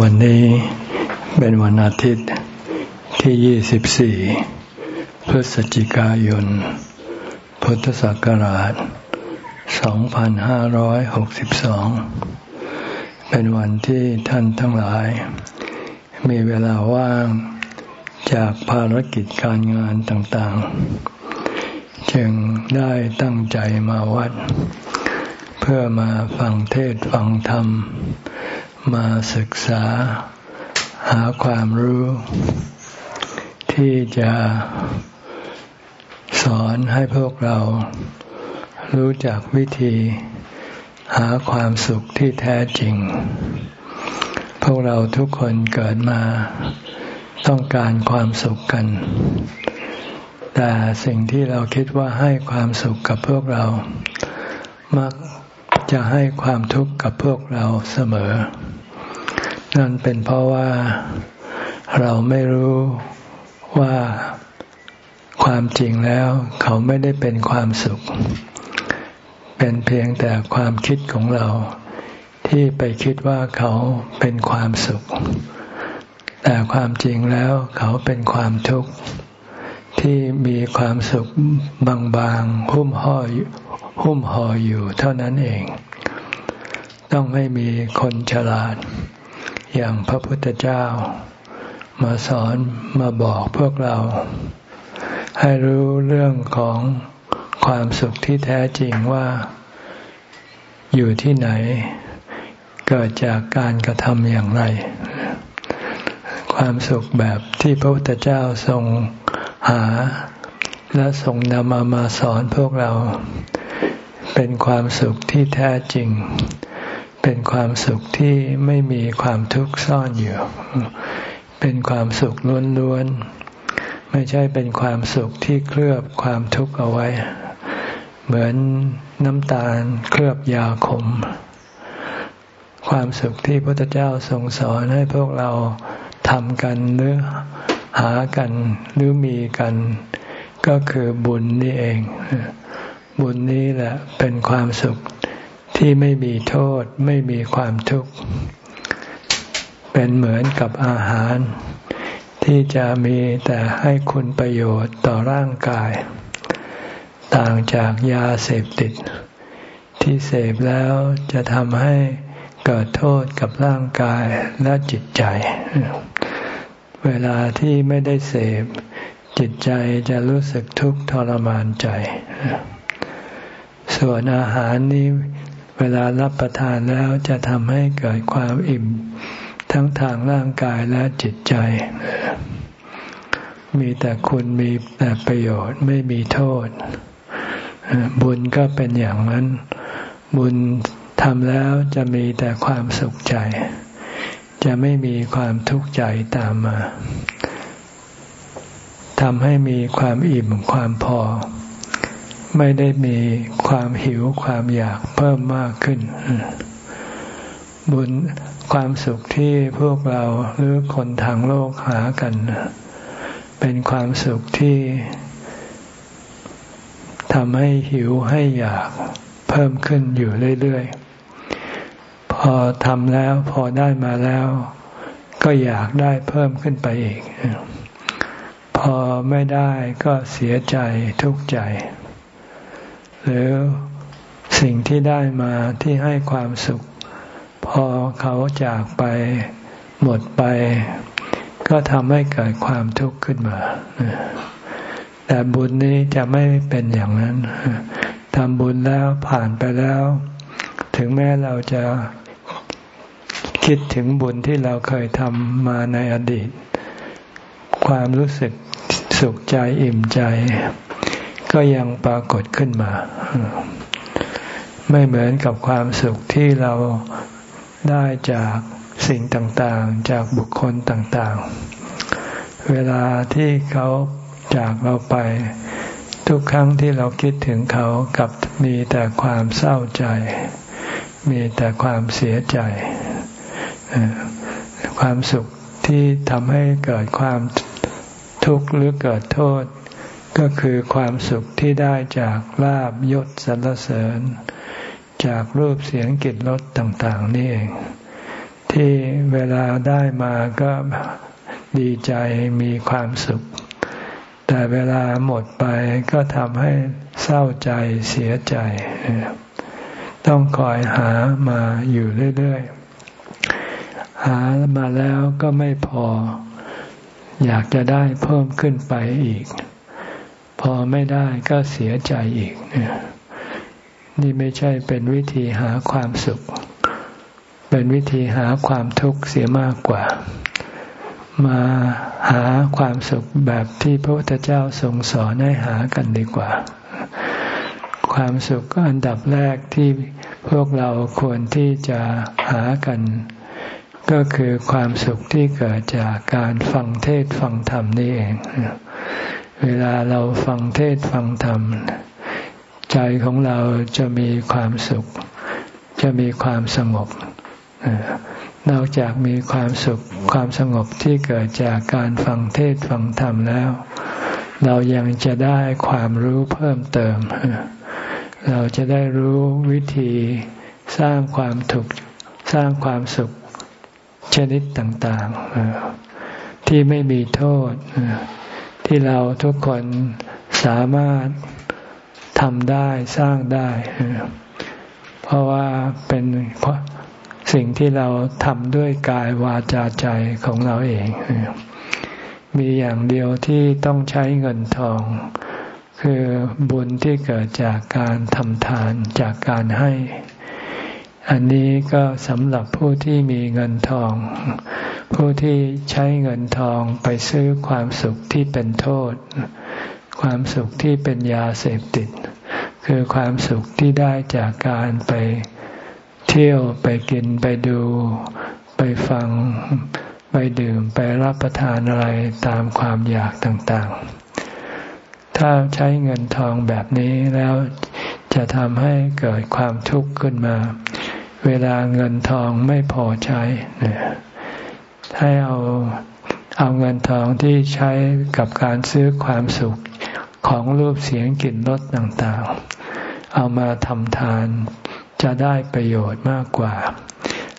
วันนี้เป็นวันอาทิตย์ที่ 24 พฤศจิกายน พุทธศักราช 2562 เป็นวันที่ท่านทั้งหลาย มีเวลาว่างจากภารกิจการงานต่างๆ จึงได้ตั้งใจมาวัด เพื่อมาฟังเทศฟังธรรม มาศึกษาหาความรู้ ที่จะสอนให้พวกเรารู้จักวิธีหาความสุขที่แท้จริง พวกเราทุกคนเกิดมาต้องการความสุขกัน แต่สิ่งที่เราคิดว่าให้ความสุขกับพวกเรา มักจะให้ความทุกข์กับพวกเราเสมอ นั่นเป็นเพราะว่าเราไม่รู้ว่าความจริงแล้ว เขาไม่ได้เป็นความสุข เป็นเพียงแต่ความคิดของเรา ที่ไปคิดว่าเขาเป็นความสุข แต่ความจริงแล้วเขาเป็นความทุกข์ที่มีความสุขบางๆหุ้มห่อหุ้มห่ออยู่เท่านั้นเอง ต้องไม่มีคนฉลาด อย่างพระพุทธเจ้า มาสอนมาบอกพวกเรา ให้รู้เรื่องของความสุขที่แท้จริงว่าอยู่ที่ไหน เกิดจากการกระทำอย่างไร ความสุขแบบที่พระพุทธเจ้าทรงหา และทรงนำมามาสอนพวกเรา เป็นความสุขที่แท้จริง เป็นความสุขที่ไม่มีความทุกข์ซ่อนอยู่ เป็นความสุขล้วนๆ ไม่ใช่เป็นความสุขที่เคลือบความทุกข์เอาไว้ เหมือนน้ำตาลเคลือบยาขม ความสุขที่พระพุทธเจ้าทรงสอนให้พวกเราทำกันหรือหากันหรือมีกัน ก็คือบุญนี่เอง บุญนี้แหละเป็นความสุข ที่ไม่มีโทษไม่มีความทุกข์ เป็นเหมือนกับอาหาร ที่จะมีแต่ให้คุณประโยชน์ต่อร่างกาย ต่างจากยาเสพติด ที่เสพแล้วจะทำให้เกิดโทษกับร่างกายและจิตใจ เวลาที่ไม่ได้เสพ จิตใจจะรู้สึกทุกข์ทรมานใจ ส่วนอาหารนี้ เวลารับประทานแล้วจะทำให้เกิดความอิ่ม ทั้งทางร่างกายและจิตใจ มีแต่คุณมีแต่ประโยชน์ไม่มีโทษ บุญก็เป็นอย่างนั้น บุญทำแล้วจะมีแต่ความสุขใจ จะไม่มีความทุกข์ใจตามมาทำให้มีความอิ่มความพอ ไม่ได้มีความหิวความอยากเพิ่มมากขึ้น บุญความสุขที่พวกเราหรือคนทางโลกหากัน เป็นความสุขที่ทำให้หิวให้อยากเพิ่มขึ้นอยู่เรื่อยๆ พอทำแล้วพอได้มาแล้ว ก็อยากได้เพิ่มขึ้นไปอีก พอไม่ได้ก็เสียใจทุกข์ใจ หรือสิ่งที่ได้มาที่ให้ความสุข พอเขาจากไปหมดไป ก็ทำให้เกิดความทุกข์ขึ้นมาแต่บุญนี้จะไม่เป็นอย่างนั้นทำบุญแล้วผ่านไปแล้ว ถึงแม้เราจะคิดถึงบุญที่เราเคยทำมาในอดีต ความรู้สึกสุขใจอิ่มใจ ก็ยังปรากฏขึ้นมา ไม่เหมือนกับความสุขที่เราได้จากสิ่งต่างๆ จากบุคคลต่างๆ เวลาที่เขาจากเราไป ทุกครั้งที่เราคิดถึงเขากับมีแต่ความเศร้าใจ มีแต่ความเสียใจ ความสุขที่ทำให้เกิดความทุกข์หรือเกิดโทษ ก็คือความสุขที่ได้จากลาบยศสรรเสริญ จากรูปเสียงกลิ่นรสต่างๆนี่เอง ที่เวลาได้มาก็ดีใจมีความสุข แต่เวลาหมดไปก็ทำให้เศร้าใจเสียใจ ต้องคอยหามาอยู่เรื่อยๆ หามาแล้วก็ไม่พอ อยากจะได้เพิ่มขึ้นไปอีก พอไม่ได้ก็เสียใจอีก นี่ไม่ใช่เป็นวิธีหาความสุข เป็นวิธีหาความทุกข์เสียมากกว่า มาหาความสุขแบบที่พระพุทธเจ้าทรงสอนให้หากันดีกว่า ความสุขอันดับแรกที่พวกเราควรที่จะหากัน ก็คือความสุขที่เกิดจากการฟังเทศฟังธรรมนี่เอง เวลาเราฟังเทศฟังธรรม ใจของเราจะมีความสุข จะมีความสงบนอกจากมีความสุขความสงบที่เกิดจากการฟังเทศฟังธรรมแล้ว เรายังจะได้ความรู้เพิ่มเติม เราจะได้รู้วิธีสร้างความถูกสร้างความสุขชนิดต่าง ๆ ที่ไม่มีโทษ ที่เราทุกคนสามารถทำได้สร้างได้ เพราะว่าเป็นสิ่งที่เราทำด้วยกายวาจาใจของเราเอง มีอย่างเดียวที่ต้องใช้เงินทอง คือบุญที่เกิดจากการทำทานจากการให้ อันนี้ก็สำหรับผู้ที่มีเงินทอง ผู้ที่ใช้เงินทองไปซื้อความสุขที่เป็นโทษ ความสุขที่เป็นยาเสพติด คือความสุขที่ได้จากการไปเที่ยวไปกินไปดู ไปฟังไปดื่มไปรับประทานอะไรตามความอยากต่างๆ ถ้าใช้เงินทองแบบนี้แล้วจะทำให้เกิดความทุกข์ขึ้นมา เวลาเงินทองไม่พอใช้ให้เอาเอาเงินทองที่ใช้กับการซื้อความสุขของรูปเสียงกลิ่นรสต่างๆ เอามาทำทานจะได้ประโยชน์มากกว่า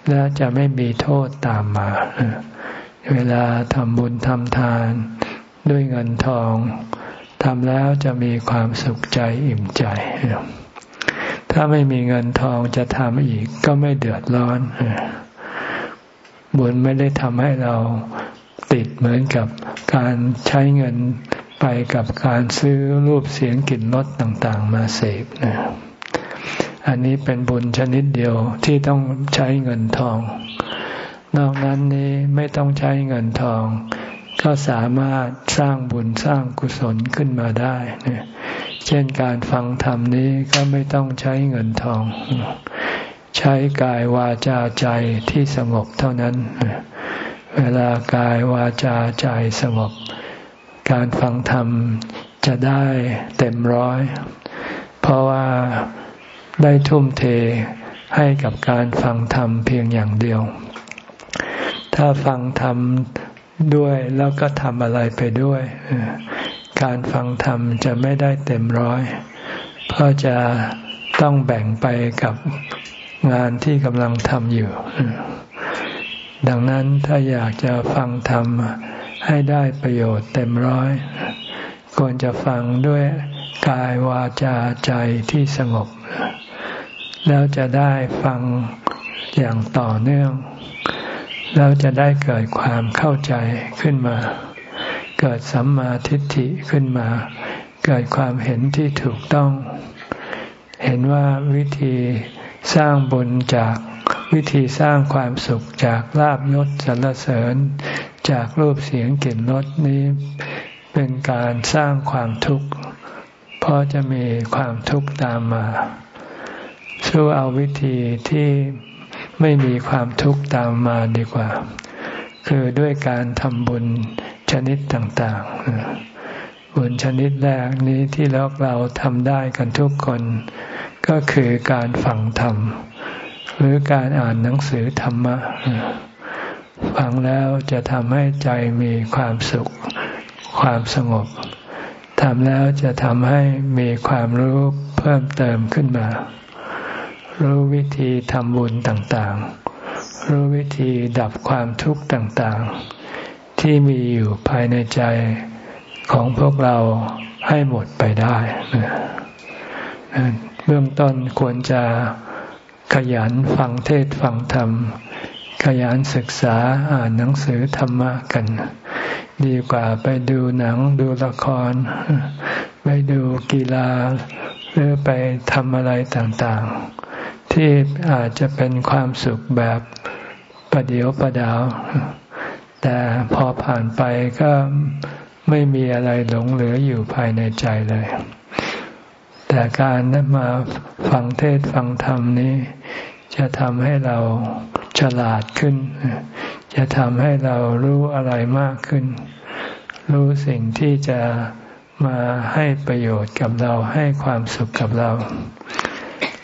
และจะไม่มีโทษตามมา เวลาทำบุญทำทานด้วยเงินทองทำแล้วจะมีความสุขใจอิ่มใจ ถ้าไม่มีเงินทองจะทำอีกก็ไม่เดือดร้อนบุญไม่ได้ทำให้เราติดเหมือนกับการใช้เงินไปกับการซื้อรูปเสียงกลิ่นรสต่างๆ มาเสพนะอันนี้เป็นบุญชนิดเดียวที่ต้องใช้เงินทอง นอกนั้นนี้ไม่ต้องใช้เงินทอง ก็สามารถสร้างบุญสร้างกุศลขึ้นมาได้เนี่ย เช่นการฟังธรรมนี้ก็ไม่ต้องใช้เงินทอง ใช้กายวาจาใจที่สงบเท่านั้น เวลากายวาจาใจสงบ การฟังธรรมจะได้เต็มร้อย เพราะว่าได้ทุ่มเทให้กับการฟังธรรมเพียงอย่างเดียว ถ้าฟังธรรมด้วยแล้วก็ทำอะไรไปด้วย การฟังธรรมจะไม่ได้เต็มร้อย เพราะจะต้องแบ่งไปกับงานที่กำลังทำอยู่ ดังนั้นถ้าอยากจะฟังธรรมให้ได้ประโยชน์เต็มร้อย ควรจะฟังด้วยกายวาจาใจที่สงบ แล้วจะได้ฟังอย่างต่อเนื่อง แล้วจะได้เกิดความเข้าใจขึ้นมา เกิดสัมมาทิฏฐิขึ้นมา เกิดความเห็นที่ถูกต้อง เห็นว่าวิธีสร้างบุญจากวิธีสร้างความสุขจากลาบยศสรรเสริญ จากรูปเสียงกลิ่นรสนี้เป็นการสร้างความทุกข์ เพราะจะมีความทุกข์ตามมาสู้เอาวิธีที่ไม่มีความทุกข์ตามมาดีกว่า คือด้วยการทำบุญ ชนิดต่างๆ บุญชนิดแรกนี้ที่เราเราทำได้กันทุกคน ก็คือการฟังธรรม หรือการอ่านหนังสือธรรมะฟังแล้วจะทำให้ใจมีความสุข ความสงบทำแล้วจะทำให้มีความรู้เพิ่มเติมขึ้นมา รู้วิธีทำบุญต่างๆ รู้วิธีดับความทุกข์ต่างๆ ที่มีอยู่ภายในใจของพวกเราให้หมดไปได้ เบื้องต้นควรจะขยันฟังเทศฟังธรรม ขยันศึกษาอ่านหนังสือธรรมะกัน ดีกว่าไปดูหนังดูละคร ไปดูกีฬา หรือไปทำอะไรต่างๆ ที่อาจจะเป็นความสุขแบบประเดียวประดาว แต่พอผ่านไปก็ไม่มีอะไรหลงเหลืออยู่ภายในใจเลย แต่การมาฟังเทศฟังธรรมนี้ จะทำให้เราฉลาดขึ้น จะทำให้เรารู้อะไรมากขึ้น รู้สิ่งที่จะมาให้ประโยชน์กับเราให้ความสุขกับเรา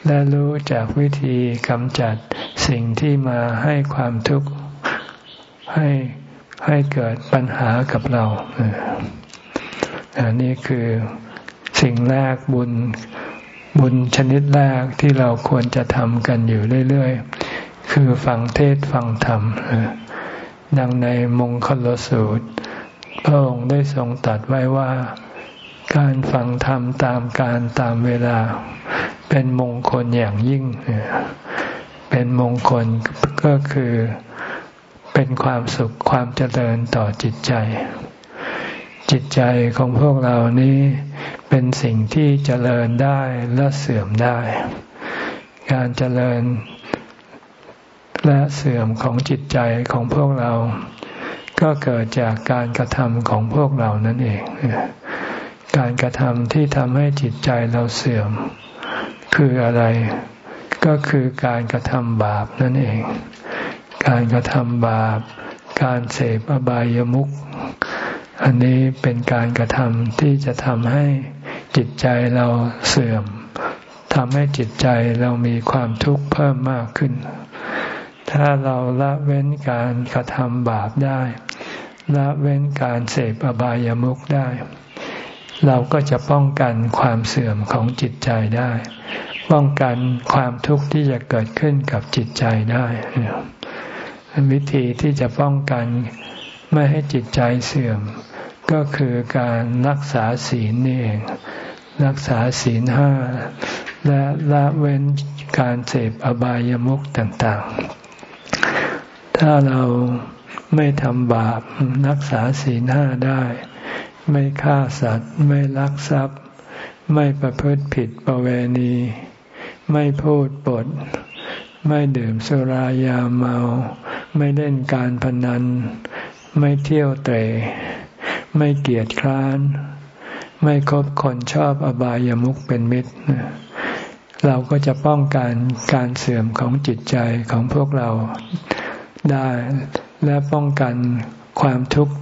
และรู้จากวิธีกำจัดสิ่งที่มาให้ความทุกข์ให้ ให้เกิดปัญหากับเราอันนี้คือสิ่งแรกบุญบุญชนิดแรกที่เราควรจะทำกันอยู่เรื่อยๆ คือฟังเทศฟังธรรม ดังในมงคลสูตร พระองค์ได้ทรงตัดไว้ว่า การฟังธรรมตามการตามเวลา เป็นมงคลอย่างยิ่ง เป็นมงคลก็คือ เป็นความสุขความเจริญต่อจิตใจ จิตใจของพวกเรานี้เป็นสิ่งที่เจริญได้และเสื่อมได้ การเจริญและเสื่อมของจิตใจของพวกเรา ก็เกิดจากการกระทำของพวกเรานั่นเอง การกระทำที่ทำให้จิตใจเราเสื่อม คืออะไร ก็คือการกระทำบาปนั่นเอง การกระทำบาป การเสพอบายามุข อันนี้เป็นการกระทำที่จะทำให้จิตใจเราเสื่อมทำให้จิตใจเรามีความทุกข์เพิ่มมากขึ้น ถ้าเราละเว้นการกระทำบาปได้ ละเว้นการเสพอบายามุขได้ เราก็จะป้องกันความเสื่อมของจิตใจได้ ป้องกันความทุกข์ที่จะเกิดขึ้นกับจิตใจได้ วิธีที่จะป้องกันไม่ให้จิตใจเสื่อม ก็คือการรักษาศีลนี่เองรักษาศีลห้าและละเว้นการเสพอบายามุขต่างๆ ถ้าเราไม่ทำบาปรักษาศีลห้าได้ ไม่ฆ่าสัตว์ ไม่ลักทรัพย์ ไม่ประพฤติผิดประเวณี ไม่พูดปด ไม่ดื่มสุรายาเมา ไม่เล่นการพนัน ไม่เที่ยวเตะไม่เกียจคร้าน ไม่คบคนชอบอบายามุขเป็นมิตร เราก็จะป้องกันการเสื่อมของจิตใจของพวกเราได้และป้องกันความทุกข์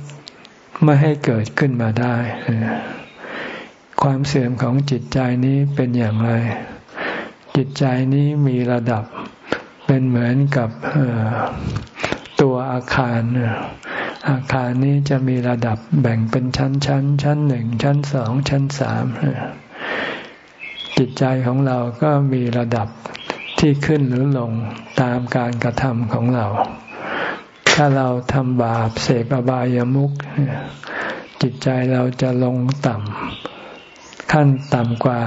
ไม่ให้เกิดขึ้นมาได้ ความเสื่อมของจิตใจนี้เป็นอย่างไร จิตใจนี้มีระดับเป็นเหมือนกับ อาคาร อาคารนี้จะมีระดับแบ่งเป็นชั้นชั้น ชั้นหนึ่ง ชั้นสอง ชั้นสาม จิตใจของเราก็มีระดับที่ขึ้นหรือลงตามการกระทำของเรา ถ้าเราทำบาปเสกอบายามุขจิตใจเราจะลงต่ำขั้นต่ำกว่า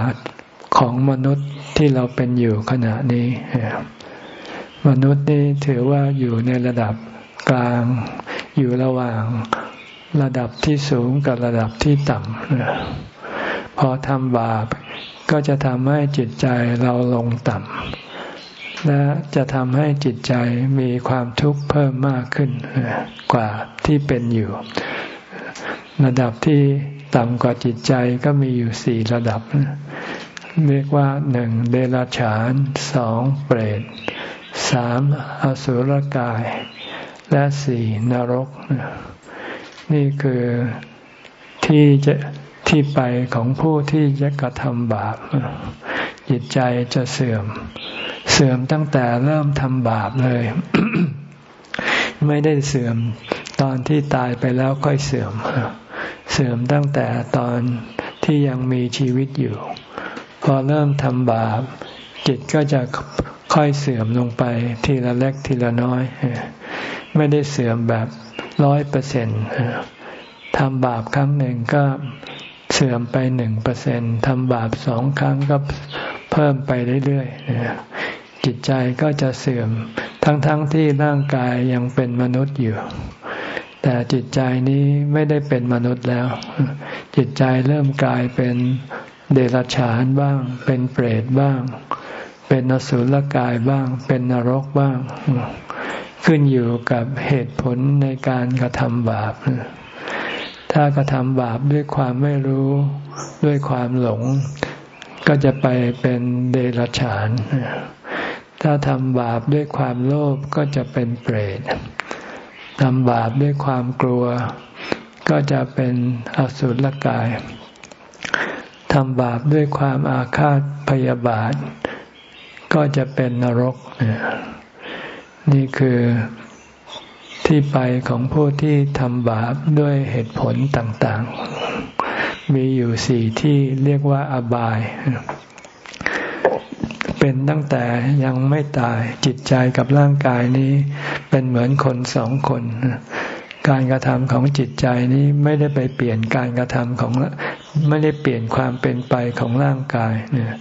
ของมนุษย์ที่เราเป็นอยู่ขณะนี้มนุษย์นี่ถือว่าอยู่ในระดับ กลางอยู่ระหว่างระดับที่สูงกับระดับที่ต่ำพอทำบาปก็จะทำให้จิตใจเราลงต่ำและจะทำให้จิตใจมีความทุกข์เพิ่มมากขึ้นกว่าที่เป็นอยู่ ระดับที่ต่ำกว่าจิตใจก็มีอยู่สี่ระดับ เรียกว่าหนึ่งเดรัจฉานสองเปรตสามอสุรกาย และสี่นรก นี่คือที่จะที่ไปของผู้ที่จะกระทำบาป จิตใจจะเสื่อม เสื่อมตั้งแต่เริ่มทำบาปเลย ไม่ได้เสื่อมตอนที่ตายไปแล้วค่อยเสื่อม เสื่อมตั้งแต่ตอนที่ยังมีชีวิตอยู่ พอเริ่มทำบาป จิตก็จะค่อยเสื่อมลงไปทีละเล็กทีละน้อย ไม่ได้เสื่อมแบบร้อยเปอร์เซ็นต์ทำบาปครั้งหนึ่งก็เสื่อมไปหนึ่งเปอร์เซ็นทำบาปสองครั้งก็เพิ่มไปเรื่อยๆจิตใจก็จะเสื่อมทั้งๆทที่ร่างกายยังเป็นมนุษย์อยู่ แต่จิตใจนี้ไม่ได้เป็นมนุษย์แล้ว จิตใจเริ่มกลายเป็น เดรัจฉานบ้าง เป็นเปรตบ้าง เป็นนสุลกายบ้าง เป็นนรกบ้าง ขึ้นอยู่กับเหตุผลในการกระทำบาป ถ้ากระทำบาปด้วยความไม่รู้ด้วยความหลง ก็จะไปเป็นเดรัจฉาน ถ้าทำบาปด้วยความโลภก็จะเป็นเปรตทำบาปด้วยความกลัว ก็จะเป็นอสุรกาย ทำบาปด้วยความอาฆาตพยาบาท ก็จะเป็นนรก นี่คือที่ไปของผู้ที่ทำบาปด้วยเหตุผลต่างๆ มีอยู่สี่ที่เรียกว่าอบาย เป็นตั้งแต่ยังไม่ตายจิตใจกับร่างกายนี้เป็นเหมือนคนสองคน การกระทำของจิตใจนี้ไม่ได้ไปเปลี่ยนการกระทำของ ไม่ได้เปลี่ยนความเป็นไปของร่างกายเนี่ย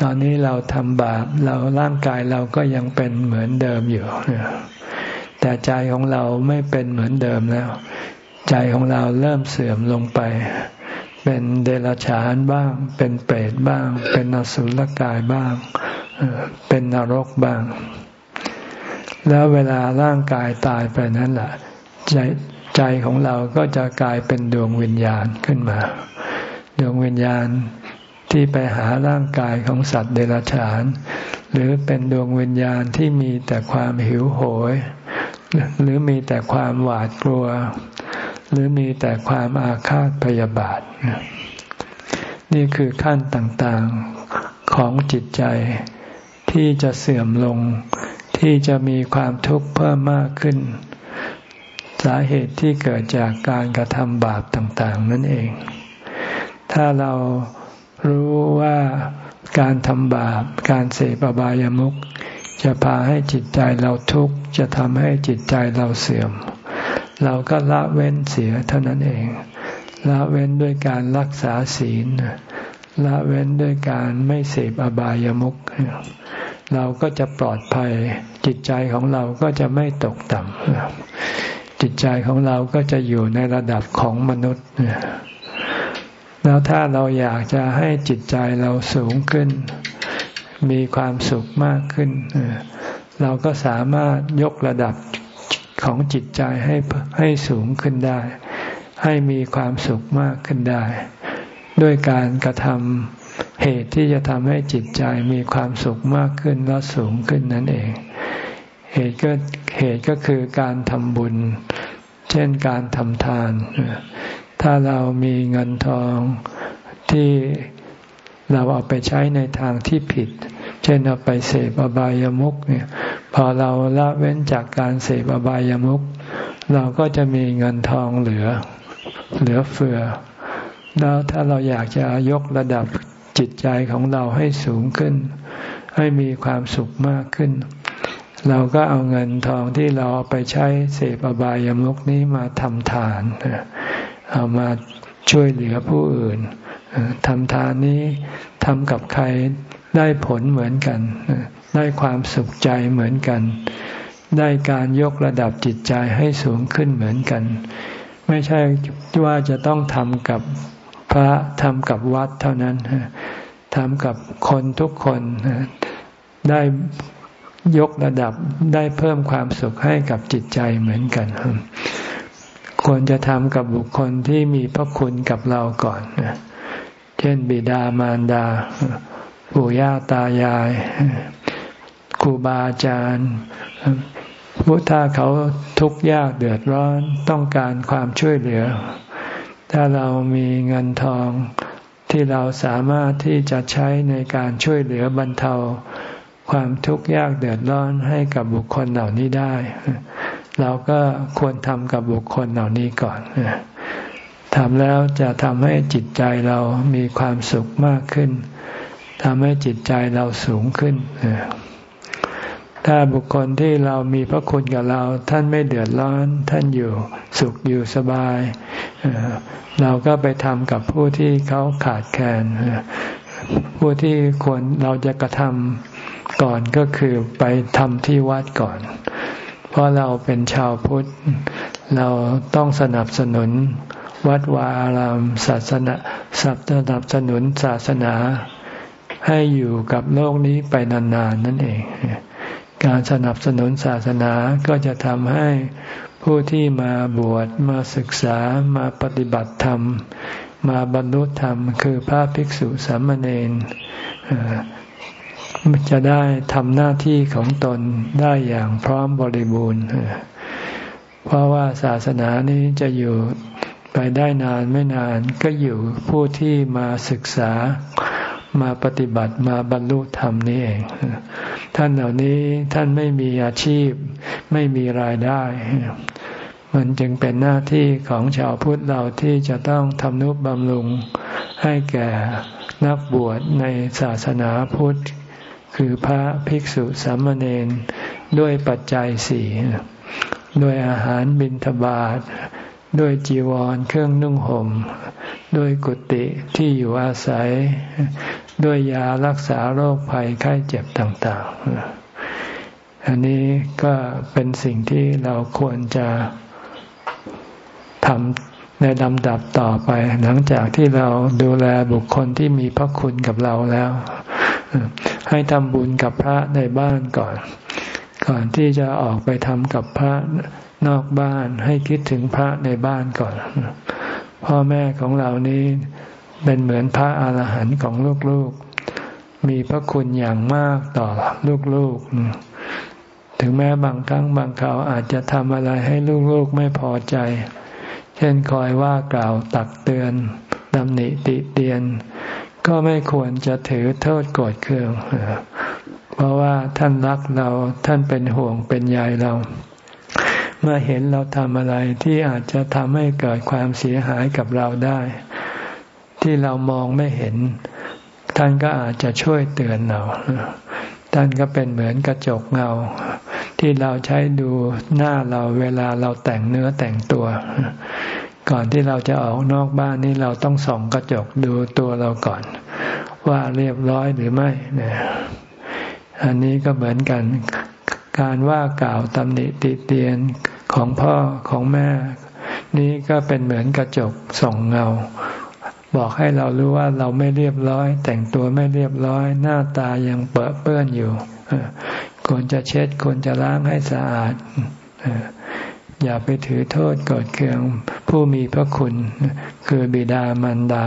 ตอนนี้เราทำบาปเราร่างกายเราก็ยังเป็นเหมือนเดิมอยู่เนี่ยแต่ใจของเราไม่เป็นเหมือนเดิมแล้ว ใจของเราเริ่มเสื่อมลงไป เป็นเดรัจฉานบ้าง เป็นเปรตบ้าง เป็นนสุลกายบ้าง เป็นนรกบ้าง แล้วเวลาร่างกายตายไปนั้นแหละใจใจของเราก็จะกลายเป็นดวงวิญญาณขึ้นมา ดวงวิญญาณที่ไปหาร่างกายของสัตว์เดรัจฉาน หรือเป็นดวงวิญญาณที่มีแต่ความหิวโหย หรือมีแต่ความหวาดกลัว หรือมีแต่ความอาฆาตพยาบาท นี่คือขั้นต่างๆของจิตใจที่จะเสื่อมลง ที่จะมีความทุกข์เพิ่มมากขึ้น สาเหตุที่เกิดจากการกระทำบาปต่าง ๆ นั่นเอง ถ้าเรารู้ว่าการทำบาป การเสพอบายามุขจะพาให้จิตใจเราทุกข์ จะทำให้จิตใจเราเสื่อม เราก็ละเว้นเสียเท่านั้นเอง ละเว้นด้วยการรักษาศีล ละเว้นด้วยการไม่เสพอบายามุข เราก็จะปลอดภัย จิตใจของเราก็จะไม่ตกต่ำจิตใจของเราก็จะอยู่ในระดับของมนุษย์ แล้วถ้าเราอยากจะให้จิตใจเราสูงขึ้น มีความสุขมากขึ้น เราก็สามารถยกระดับของจิตใจให้ให้สูงขึ้นได้ ให้มีความสุขมากขึ้นได้ ด้วยการกระทำเหตุที่จะทำให้จิตใจมีความสุขมากขึ้นและสูงขึ้นนั่นเอง เหตุก็เหตุก็คือการทำบุญ เช่นการทำทาน ถ้าเรามีเงินทองที่เราเอาไปใช้ในทางที่ผิด เช่นเอาไปเสพอบายามุขเนี่ย พอเราละเว้นจากการเสพอบายามุขเราก็จะมีเงินทองเหลือ เหลือเฟือ แล้วถ้าเราอยากจะยกระดับจิตใจของเราให้สูงขึ้น ให้มีความสุขมากขึ้น เราก็เอาเงินทองที่เราเอาไปใช้เสพอบายามุขนี้มาทำทาน เอามาช่วยเหลือผู้อื่นทำทานนี้ทำกับใครได้ผลเหมือนกัน ได้ความสุขใจเหมือนกัน ได้การยกระดับจิตใจให้สูงขึ้นเหมือนกัน ไม่ใช่ว่าจะต้องทำกับพระทำกับวัดเท่านั้นทำกับคนทุกคนได้ยกระดับได้เพิ่มความสุขให้กับจิตใจเหมือนกัน ควรจะทำกับบุคคลที่มีพระคุณกับเราก่อนเช่น บิดามารดา ปู่ย่าตายายครูบาอาจารย์พุทธาเขาทุกข์ยากเดือดร้อนต้องการความช่วยเหลือ ถ้าเรามีเงินทองที่เราสามารถที่จะใช้ในการช่วยเหลือบรรเทา ความทุกข์ยากเดือดร้อนให้กับบุคคลเหล่านี้ได้ เราก็ควรทำกับบุคคลเหล่านี้ก่อนทำแล้วจะทำให้จิตใจเรามีความสุขมากขึ้นทำให้จิตใจเราสูงขึ้น ถ้าบุคคลที่เรามีพระคุณกับเรา ท่านไม่เดือดร้อน ท่านอยู่สุขอยู่สบาย เราก็ไปทำกับผู้ที่เขาขาดแคลน ผู้ที่ควรเราจะกระทำก่อนก็คือไปทำที่วัดก่อน เพราะเราเป็นชาวพุทธ เราต้องสนับสนุน วัดวาอารามศาสนาสับสนับสนุนศาสนา ให้อยู่กับโลกนี้ไปนานๆนนั่นเอง การสนับสนุนศาสนาก็จะทำให้ผู้ที่มาบวชมาศึกษามาปฏิบัติธรรม มาบรรลุธรรม คือพระภิกษุสามเณร จะได้ทำหน้าที่ของตนได้อย่างพร้อมบริบูรณ์ เพราะว่าศาสนานี้จะอยู่ไปได้นานไม่นานก็อยู่ผู้ที่มาศึกษามาปฏิบัติมาบรรลุธรรมนี่เอง ท่านเหล่านี้ท่านไม่มีอาชีพ ไม่มีรายได้ มันจึงเป็นหน้าที่ของชาวพุทธเราที่จะต้องทำนุบำรุงให้แก่นักบวชในศาสนาพุทธ คือพระภิกษุสามเณรด้วยปัจจัยสี่ด้วยอาหารบิณฑบาตด้วยจีวรเครื่องนุ่งหม่ม ด้วยกุฏิที่อยู่อาศัย ด้วยยารักษาโรคภัยไข้เจ็บต่างๆ อันนี้ก็เป็นสิ่งที่เราควรจะทำในลำดับต่อไป หลังจากที่เราดูแลบุคคลที่มีพระคุณกับเราแล้ว ให้ทำบุญกับพระในบ้านก่อน ก่อนที่จะออกไปทำกับพระนอกบ้าน ให้คิดถึงพระในบ้านก่อน พ่อแม่ของเรานี้เป็นเหมือนพระอาหารหันต์ของลูกๆ มีพระคุณอย่างมากต่อลูกๆ ถึงแม้บางครั้งบางคราวอาจจะทำอะไรให้ลูกๆไม่พอใจ เช่นคอยว่ากล่าวตักเตือนดำหนิติเตียน ก็ไม่ควรจะถือโทษโกรธเคือง เพราะว่าท่านรักเราท่านเป็นห่วงเป็นใยเรา เมื่อเห็นเราทำอะไรที่อาจจะทำให้เกิดความเสียหายกับเราได้ ที่เรามองไม่เห็น ท่านก็อาจจะช่วยเตือนเราท่านก็เป็นเหมือนกระจกเงา ที่เราใช้ดูหน้าเราเวลาเราแต่งเนื้อแต่งตัว ก่อนที่เราจะออกนอกบ้านนี่เราต้องส่องกระจกดูตัวเราก่อน ว่าเรียบร้อยหรือไม่เนี่ยอันนี้ก็เหมือนกัน การว่ากล่าวตำหนิติเตียนของพ่อของแม่ นี้ก็เป็นเหมือนกระจกส่องเงา บอกให้เรารู้ว่าเราไม่เรียบร้อย แต่งตัวไม่เรียบร้อย หน้าตายังเปื้อเปื้อนอยู่ควรจะเช็ดควรจะล้างให้สะอาด อย่าไปถือโทษกดเคืองผู้มีพระคุณ คือบิดามารดา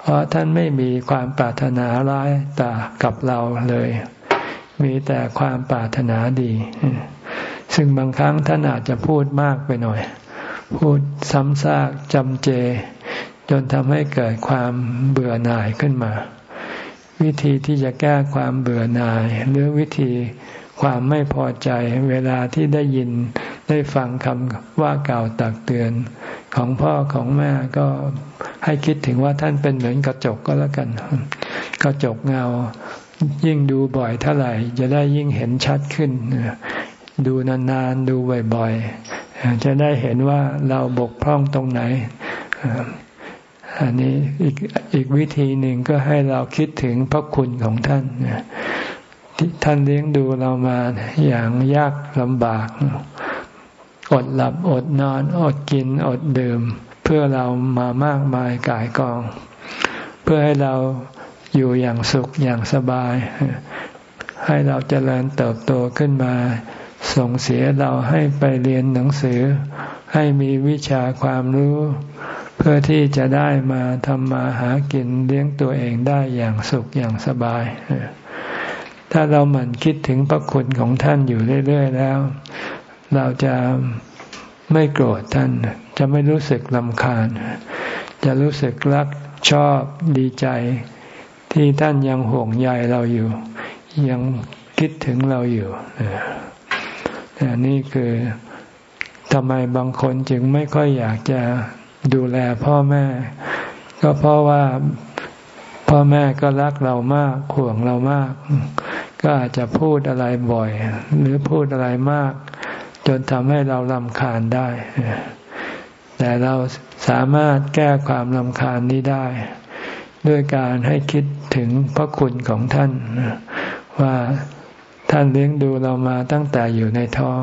เพราะท่านไม่มีความปรารถนาร้ายต่อกับเราเลย มีแต่ความปรารถนาดี ซึ่งบางครั้งท่านอาจจะพูดมากไปหน่อย พูดซ้ำซากจำเจ จนทำให้เกิดความเบื่อหน่ายขึ้นมา วิธีที่จะแก้ความเบื่อหน่าย หรือวิธีความไม่พอใจเวลาที่ได้ยิน ได้ฟังคำว่ากล่าวตักเตือนของพ่อของแม่ก็ให้คิดถึงว่าท่านเป็นเหมือนกระจกก็แล้วกัน กระจกเงา ยิ่งดูบ่อยเท่าไหร่ จะได้ยิ่งเห็นชัดขึ้น ดูนานๆดูบ่อยๆจะได้เห็นว่าเราบกพร่องตรงไหนอันนี้อีกอีกวิธีหนึ่งก็ให้เราคิดถึงพระคุณของท่านที่ท่านเลี้ยงดูเรามาอย่างยากลำบาก อดหลับอดนอนอดกินอดดื่ม เพื่อเรามามากมายกายกอง เพื่อให้เราอยู่อย่างสุขอย่างสบาย ให้เราจเจริญเติบโตขึ้นมา ส่งเสียเราให้ไปเรียนหนังสือ ให้มีวิชาความรู้ เพื่อที่จะได้มาทำมาหากินเลี้ยงตัวเองได้อย่างสุขอย่างสบาย ถ้าเราหมั่นคิดถึงพระคุณของท่านอยู่เรื่อย ๆ แล้ว เราจะไม่โกรธท่าน จะไม่รู้สึกลำคาญ จะรู้สึกรักชอบดีใจ ที่ท่านยังห่วงใยเราอยู่ ยังคิดถึงเราอยู่นี่คือทำไมบางคนจึงไม่ค่อยอยากจะดูแลพ่อแม่ ก็เพราะว่าพ่อแม่ก็รักเรามากห่วงเรามาก ก็อาจจะพูดอะไรบ่อย หรือพูดอะไรมาก จนทำให้เราลำคาญได้ แต่เราสามารถแก้ความลำคาญนี้ได้ ด้วยการให้คิดถึงพระคุณของท่าน ว่าท่านเลี้ยงดูเรามาตั้งแต่อยู่ในท้อง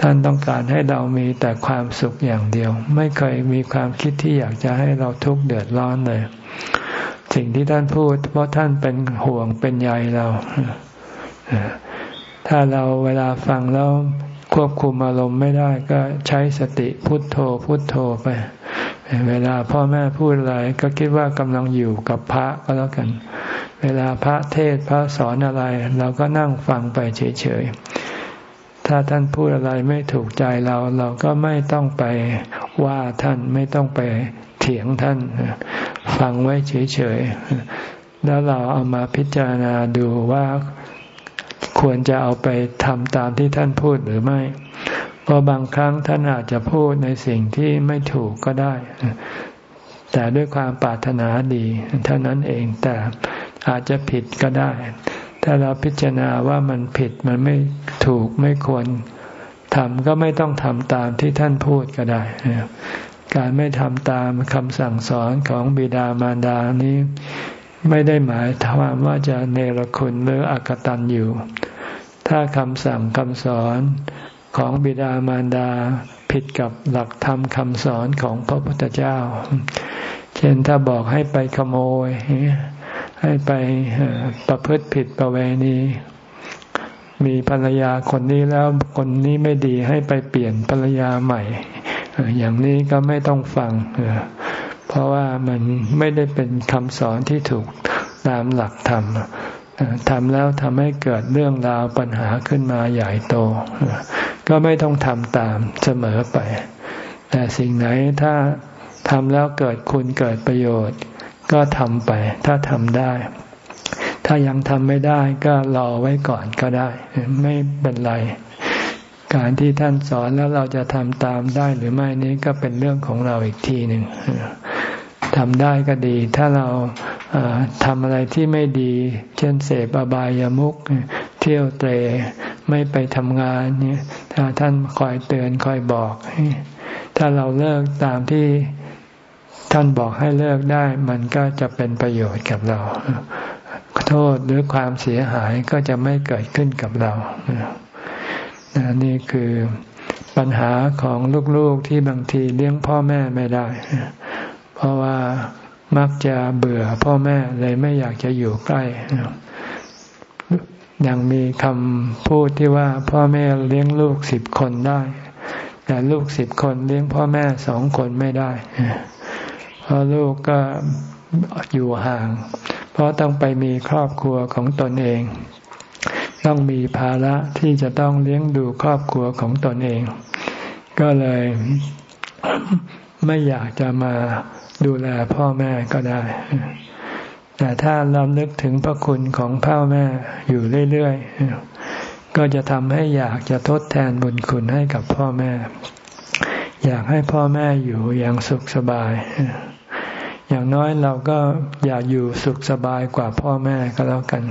ท่านต้องการให้เรามีแต่ความสุขอย่างเดียว ไม่เคยมีความคิดที่อยากจะให้เราทุกข์เดือดร้อนเลย สิ่งที่ท่านพูด เพราะท่านเป็นห่วงเป็นใยเรา ถ้าเราเวลาฟังแล้ว ควบคุมอารมณ์ไม่ได้ก็ใช้สติพุทโธพุทโธไป เวลาพ่อแม่พูดอะไรก็คิดว่ากำลังอยู่กับพระก็แล้วกัน เวลาพระเทศพระสอนอะไร เราก็นั่งฟังไปเฉยๆ ถ้าท่านพูดอะไรไม่ถูกใจเราเราก็ไม่ต้องไปว่าท่านไม่ต้องไปเถียงท่าน ฟังไว้เฉยๆ แล้วเราเอามาพิจารณาดูว่า ควรจะเอาไปทำตามที่ท่านพูดหรือไม่ เพราะบางครั้งท่านอาจจะพูดในสิ่งที่ไม่ถูกก็ได้ แต่ด้วยความปรารถนาดีเท่านั้นเองแต่อาจจะผิดก็ได้ ถ้าเราพิจารณาว่ามันผิดมันไม่ถูกไม่ควรทำก็ไม่ต้องทำตามที่ท่านพูดก็ได้ การไม่ทำตามคำสั่งสอนของบิดามารดานี้ ไม่ได้หมายความว่าจะเนรคุณหรืออกตันอยู่ ถ้าคำสั่งคำสอนของบิดามารดาผิดกับหลักธรรมคำสอนของพระพุทธเจ้า เช่นถ้าบอกให้ไปขโมย ให้ไปประพฤติผิดประเวณี มีภรรยาคนนี้แล้วคนนี้ไม่ดีให้ไปเปลี่ยนภรรยาใหม่ อย่างนี้ก็ไม่ต้องฟัง เพราะว่ามันไม่ได้เป็นคำสอนที่ถูกตามหลักธรรม ทำแล้วทำให้เกิดเรื่องราวปัญหาขึ้นมาใหญ่โต ก็ไม่ต้องทำตามเสมอไป แต่สิ่งไหนถ้าทำแล้วเกิดคุณเกิดประโยชน์ ก็ทำไป ถ้าทำได้ ถ้ายังทำไม่ได้ก็รอไว้ก่อนก็ได้ ไม่เป็นไร การที่ท่านสอนแล้วเราจะทำตามได้หรือไม่นี้ก็เป็นเรื่องของเราอีกทีหนึ่งทำได้ก็ดี ถ้าเรา ทำอะไรที่ไม่ดี เช่นเสพอบายามุกเที่ยวเตะไม่ไปทำงานเนี่ยถ้าท่านคอยเตือนคอยบอก ถ้าเราเลิกตามที่ท่านบอกให้เลิกได้ มันก็จะเป็นประโยชน์กับเราโทษหรือความเสียหายก็จะไม่เกิดขึ้นกับเรา นี่คือปัญหาของลูกๆที่บางทีเลี้ยงพ่อแม่ไม่ได้ เพราะว่า มักจะเบื่อพ่อแม่เลยไม่อยากจะอยู่ใกล้ยังมีคำพูดที่ว่าพ่อแม่เลี้ยงลูกสิบคนได้ แต่ลูกสิบคนเลี้ยงพ่อแม่สองคนไม่ได้ เพราะลูกก็อยู่ห่าง เพราะต้องไปมีครอบครัวของตนเอง ต้องมีภาระที่จะต้องเลี้ยงดูครอบครัวของตนเอง ก็เลยไม่อยากจะมา ดูแลพ่อแม่ก็ได้ แต่ถ้าเรานึกถึงพระคุณของพ่อแม่อยู่เรื่อยๆ ก็จะทำให้อยากจะทดแทนบุญคุณให้กับพ่อแม่ อยากให้พ่อแม่อยู่อย่างสุขสบาย อย่างน้อยเราก็อยากอยู่สุขสบายกว่าพ่อแม่ก็แล้วกัน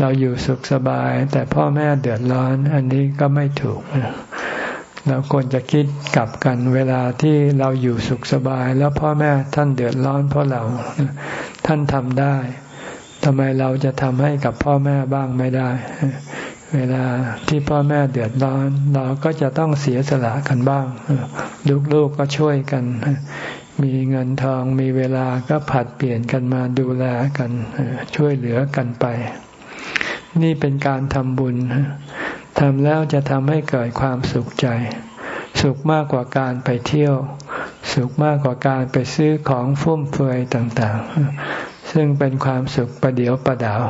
เราอยู่สุขสบาย แต่พ่อแม่เดือดร้อน อันนี้ก็ไม่ถูก เราควรจะคิดกลับกันเวลาที่เราอยู่สุขสบาย แล้วพ่อแม่ท่านเดือดร้อนเพราะเราท่านทำได้ทำไมเราจะทำให้กับพ่อแม่บ้างไม่ได้ เวลาที่พ่อแม่เดือดร้อน เราก็จะต้องเสียสละกันบ้างลูกๆกก็ช่วยกัน มีเงินทองมีเวลาก็ผัดเปลี่ยนกันมาดูแลกันช่วยเหลือกันไป นี่เป็นการทำบุญ ทำแล้วจะทำให้เกิดความสุขใจ สุขมากกว่าการไปเที่ยว สุขมากกว่าการไปซื้อของฟุ่มเฟือยต่างๆ ซึ่งเป็นความสุขประเดียวประดาว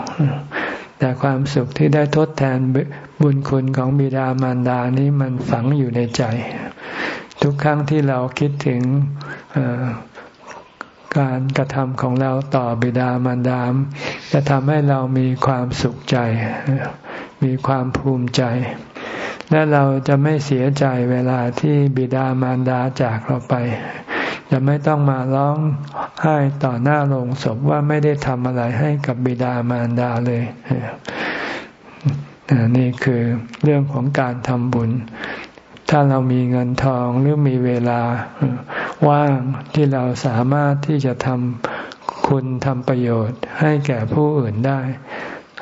แต่ความสุขที่ได้ทดแทนบุญคุณของบิดามารดานี้มันฝังอยู่ในใจ ทุกครั้งที่เราคิดถึง การกระทำของเราต่อบิดามารดาจะทำให้เรามีความสุขใจ มีความภูมิใจ และเราจะไม่เสียใจเวลาที่บิดามารดาจากเราไป จะไม่ต้องมาร้องให้ต่อหน้าโรงศพว่าไม่ได้ทำอะไรให้กับบิดามารดาเลยนี่คือเรื่องของการทำบุญ ถ้าเรามีเงินทองหรือมีเวลา ว่างที่เราสามารถที่จะทำคุณทำประโยชน์ ให้แก่ผู้อื่นได้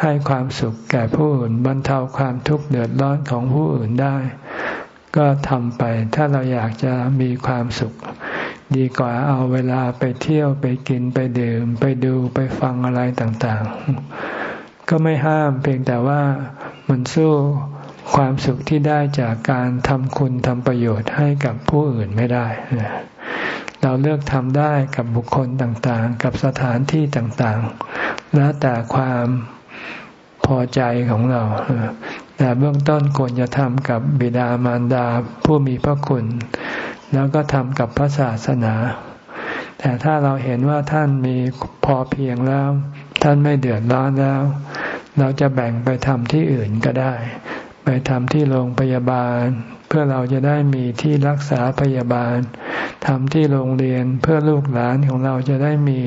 ให้ความสุขแก่ผู้อื่นบรรเทาความทุกข์เดือดร้อนของผู้อื่นได้ ก็ทำไปถ้าเราอยากจะมีความสุข ดีกว่าเอาเวลาไปเที่ยวไปกินไปดื่ม ไปดูไปฟังอะไรต่างๆ ก็ไม่ห้ามเพียงแต่ว่ามันสู้ความสุขที่ได้จากการทำคุณทำประโยชน์ให้กับผู้อื่นไม่ได้ เราเลือกทำได้กับบุคคลต่างๆ กับสถานที่ต่างๆ แล้วแต่ความพอใจของเรา แต่เบื้องต้นควรจะทำกับบิดามารดาผู้มีพระคุณ แล้วก็ทำกับพระศาสนา แต่ถ้าเราเห็นว่าท่านมีพอเพียงแล้ว ท่านไม่เดือดร้อนแล้ว เราจะแบ่งไปทำที่อื่นก็ได้ ทำที่โรงพยาบาล เพื่อเราจะได้มีที่รักษาพยาบาลทำที่โรงเรียนเพื่อลูกหลานของเราจะได้มี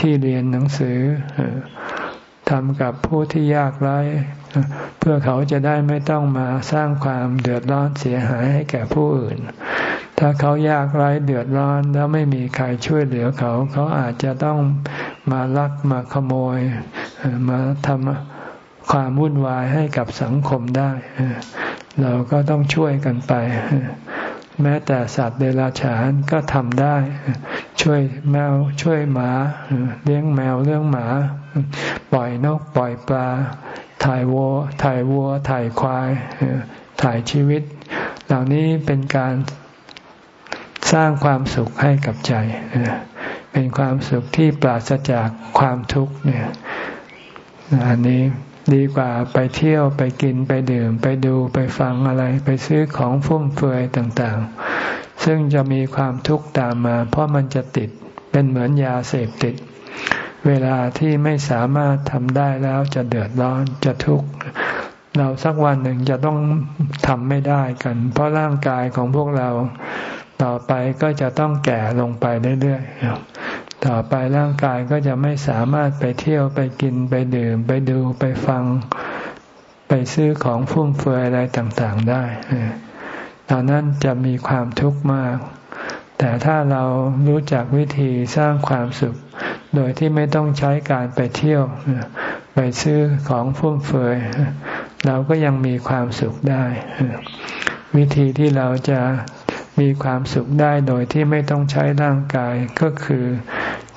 ที่เรียนหนังสือทำกับผู้ที่ยากไร้เพื่อเขาจะได้ไม่ต้องมาสร้างความเดือดร้อนเสียหายให้แก่ผู้อื่น ถ้าเขายากไร้เดือดร้อนแล้วไม่มีใครช่วยเหลือเขา เขาอาจจะต้องมาลักมาขโมยมาทำ ความวุ่นวายให้กับสังคมได้ เราก็ต้องช่วยกันไป แม้แต่สัตว์เดรัจฉานก็ทำได้ ช่วยแมวช่วยหมา เลี้ยงแมวเลี้ยงหมา ปล่อยนกปล่อยปลา ถ่ายวัวถ่ายวัว ถ่ายควาย ถ่ายชีวิต เหล่านี้เป็นการสร้างความสุขให้กับใจ เป็นความสุขที่ปราศจากความทุกข์เนี่ยอันนี้ ดีกว่าไปเที่ยวไปกินไปดื่ม ไปดูไปฟังอะไรไปซื้อของฟุ่มเฟือยต่างๆ ซึ่งจะมีความทุกข์ตามมา เพราะมันจะติดเป็นเหมือนยาเสพติด เวลาที่ไม่สามารถทำได้แล้วจะเดือดร้อนจะทุกข์เราสักวันหนึ่งจะต้องทำไม่ได้กัน เพราะร่างกายของพวกเราต่อไปก็จะต้องแก่ลงไปเรื่อยๆ ต่อไปร่างกายก็จะไม่สามารถไปเที่ยวไปกินไปดื่ม ไปดูไปฟังไปซื้อของฟุ่มเฟือยอะไรต่างๆได้ตอนนั้นจะมีความทุกข์มาก แต่ถ้าเรารู้จักวิธีสร้างความสุข โดยที่ไม่ต้องใช้การไปเที่ยว ไปซื้อของฟุ่มเฟือยเราก็ยังมีความสุขได้ วิธีที่เราจะมีความสุขได้โดยที่ไม่ต้องใช้ร่างกายก็คือ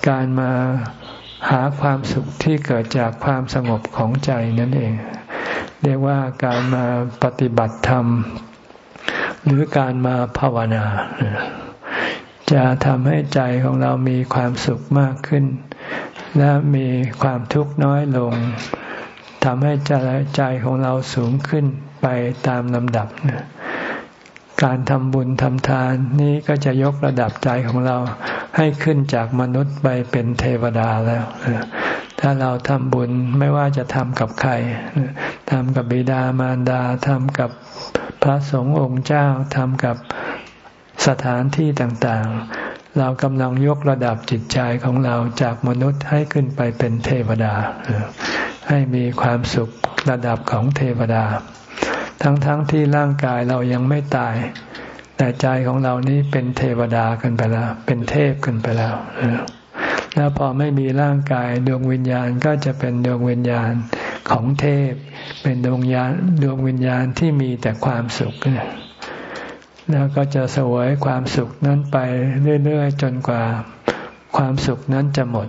การมาหาความสุขที่เกิดจากความสงบของใจนั่นเอง เรียกว่าการมาปฏิบัติธรรม หรือการมาภาวนา จะทำให้ใจของเรามีความสุขมากขึ้น และมีความทุกข์น้อยลงทำให้ใจใจของเราสูงขึ้นไปตามลำดับ การทำบุญทำทานนี้ก็จะยกระดับใจของเราให้ขึ้นจากมนุษย์ไปเป็นเทวดาแล้ว ถ้าเราทำบุญไม่ว่าจะทำกับใครทำกับบิดามารดาทำกับพระสงฆ์องค์เจ้าทำกับสถานที่ต่างๆ เรากำลังยกระดับจิตใจของเราจากมนุษย์ให้ขึ้นไปเป็นเทวดา ให้มีความสุขระดับของเทวดา ทั้งๆทที่ร่างกายเรายังไม่ตาย แต่ใจของเรานี้เป็นเทวดากันไปแล้ว เป็นเทพกันไปแล้วแล้วพอไม่มีร่างกายดวงวิญญาณก็จะเป็นดวงวิญญาณของเทพ เป็นดวงญาณดวงวิญญาณที่มีแต่ความสุขแล้วก็จะสวยความสุขนั้นไปเรื่อยๆ จนกว่าความสุขนั้นจะหมด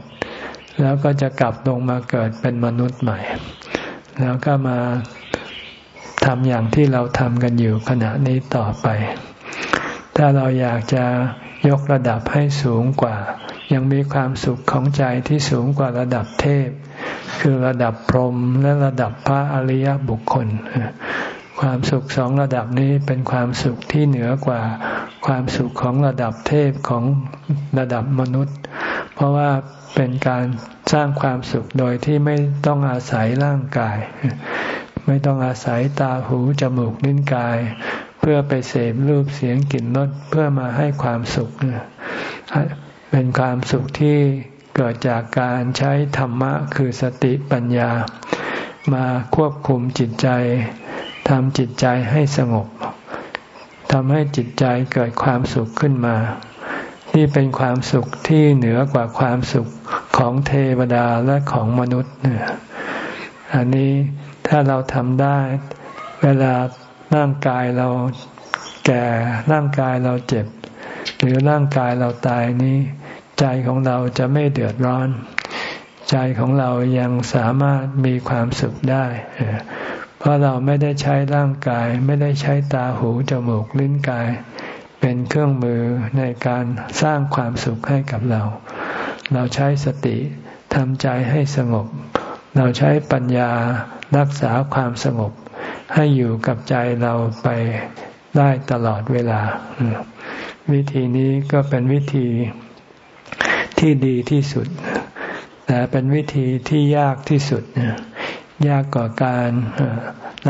แล้วก็จะกลับลงมาเกิดเป็นมนุษย์ใหม่ แล้วก็มา ทำอย่างที่เราทำกันอยู่ขณะนี้ต่อไป ถ้าเราอยากจะยกระดับให้สูงกว่า ยังมีความสุขของใจที่สูงกว่าระดับเทพ คือระดับพรหมและระดับพระอริยบุคคล ความสุขสองระดับนี้เป็นความสุขที่เหนือกว่าความสุขของระดับเทพของระดับมนุษย์ เพราะว่าเป็นการสร้างความสุขโดยที่ไม่ต้องอาศัยร่างกาย ไม่ต้องอาศัยตาหูจมูกลิ้นกาย เพื่อไปเสพรูปเสียงกลิ่นรสเพื่อมาให้ความสุข เป็นความสุขที่เกิดจากการใช้ธรรมะคือสติปัญญา มาควบคุมจิตใจทำจิตใจให้สงบทำให้จิตใจเกิดความสุขขึ้นมา ที่เป็นความสุขที่เหนือกว่าความสุขของเทวดาและของมนุษย์เนี่ย อันนี้ถ้าเราทำได้ เวลาร่างกายเราแก่ร่างกายเราเจ็บ หรือร่างกายเราตายนี้ ใจของเราจะไม่เดือดร้อน ใจของเรายังสามารถมีความสุขได้ เพราะเราไม่ได้ใช้ร่างกาย ไม่ได้ใช้ตาหูจมูกลิ้นกาย เป็นเครื่องมือในการสร้างความสุขให้กับเรา เราใช้สติทำใจให้สงบ เราใช้ปัญญารักษาความสงบ ให้อยู่กับใจเราไปได้ตลอดเวลา วิธีนี้ก็เป็นวิธีที่ดีที่สุด แต่เป็นวิธีที่ยากที่สุด ยากกว่าการ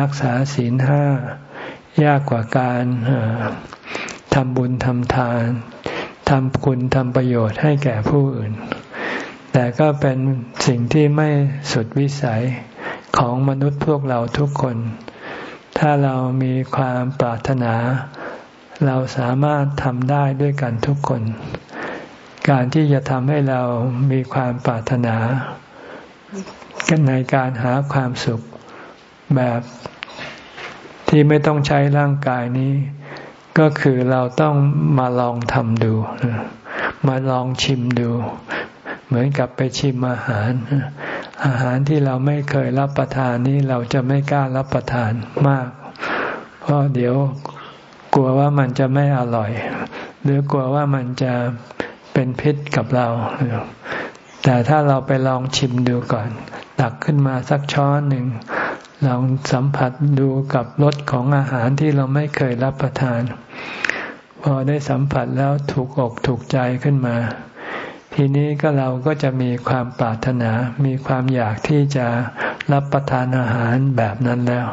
รักษาศีลห้ายากกว่าการทำบุญทำทานทำคุณทำประโยชน์ให้แก่ผู้อื่น แต่ก็เป็นสิ่งที่ไม่สุดวิสัยของมนุษย์พวกเราทุกคน ถ้าเรามีความปรารถนา เราสามารถทำได้ด้วยกันทุกคน การที่จะทำให้เรามีความปรารถนาในการหาความสุขแบบที่ไม่ต้องใช้ร่างกายนี้ ก็คือเราต้องมาลองทำดู มาลองชิมดู เหมือนกับไปชิมอาหาร อาหารที่เราไม่เคยรับประทานนี้เราจะไม่กล้ารับประทานมาก เพราะเดี๋ยวกลัวว่ามันจะไม่อร่อย หรือกลัวว่ามันจะเป็นพิษกับเรา แต่ถ้าเราไปลองชิมดูก่อน ตักขึ้นมาสักช้อนหนึ่งลองสัมผัสดูกับรสของอาหารที่เราไม่เคยรับประทาน พอได้สัมผัสแล้วถูกอกถูกใจขึ้นมา ทีนี้ก็เราก็จะมีความปรารถนา มีความอยากที่จะรับประทานอาหารแบบนั้นแล้ว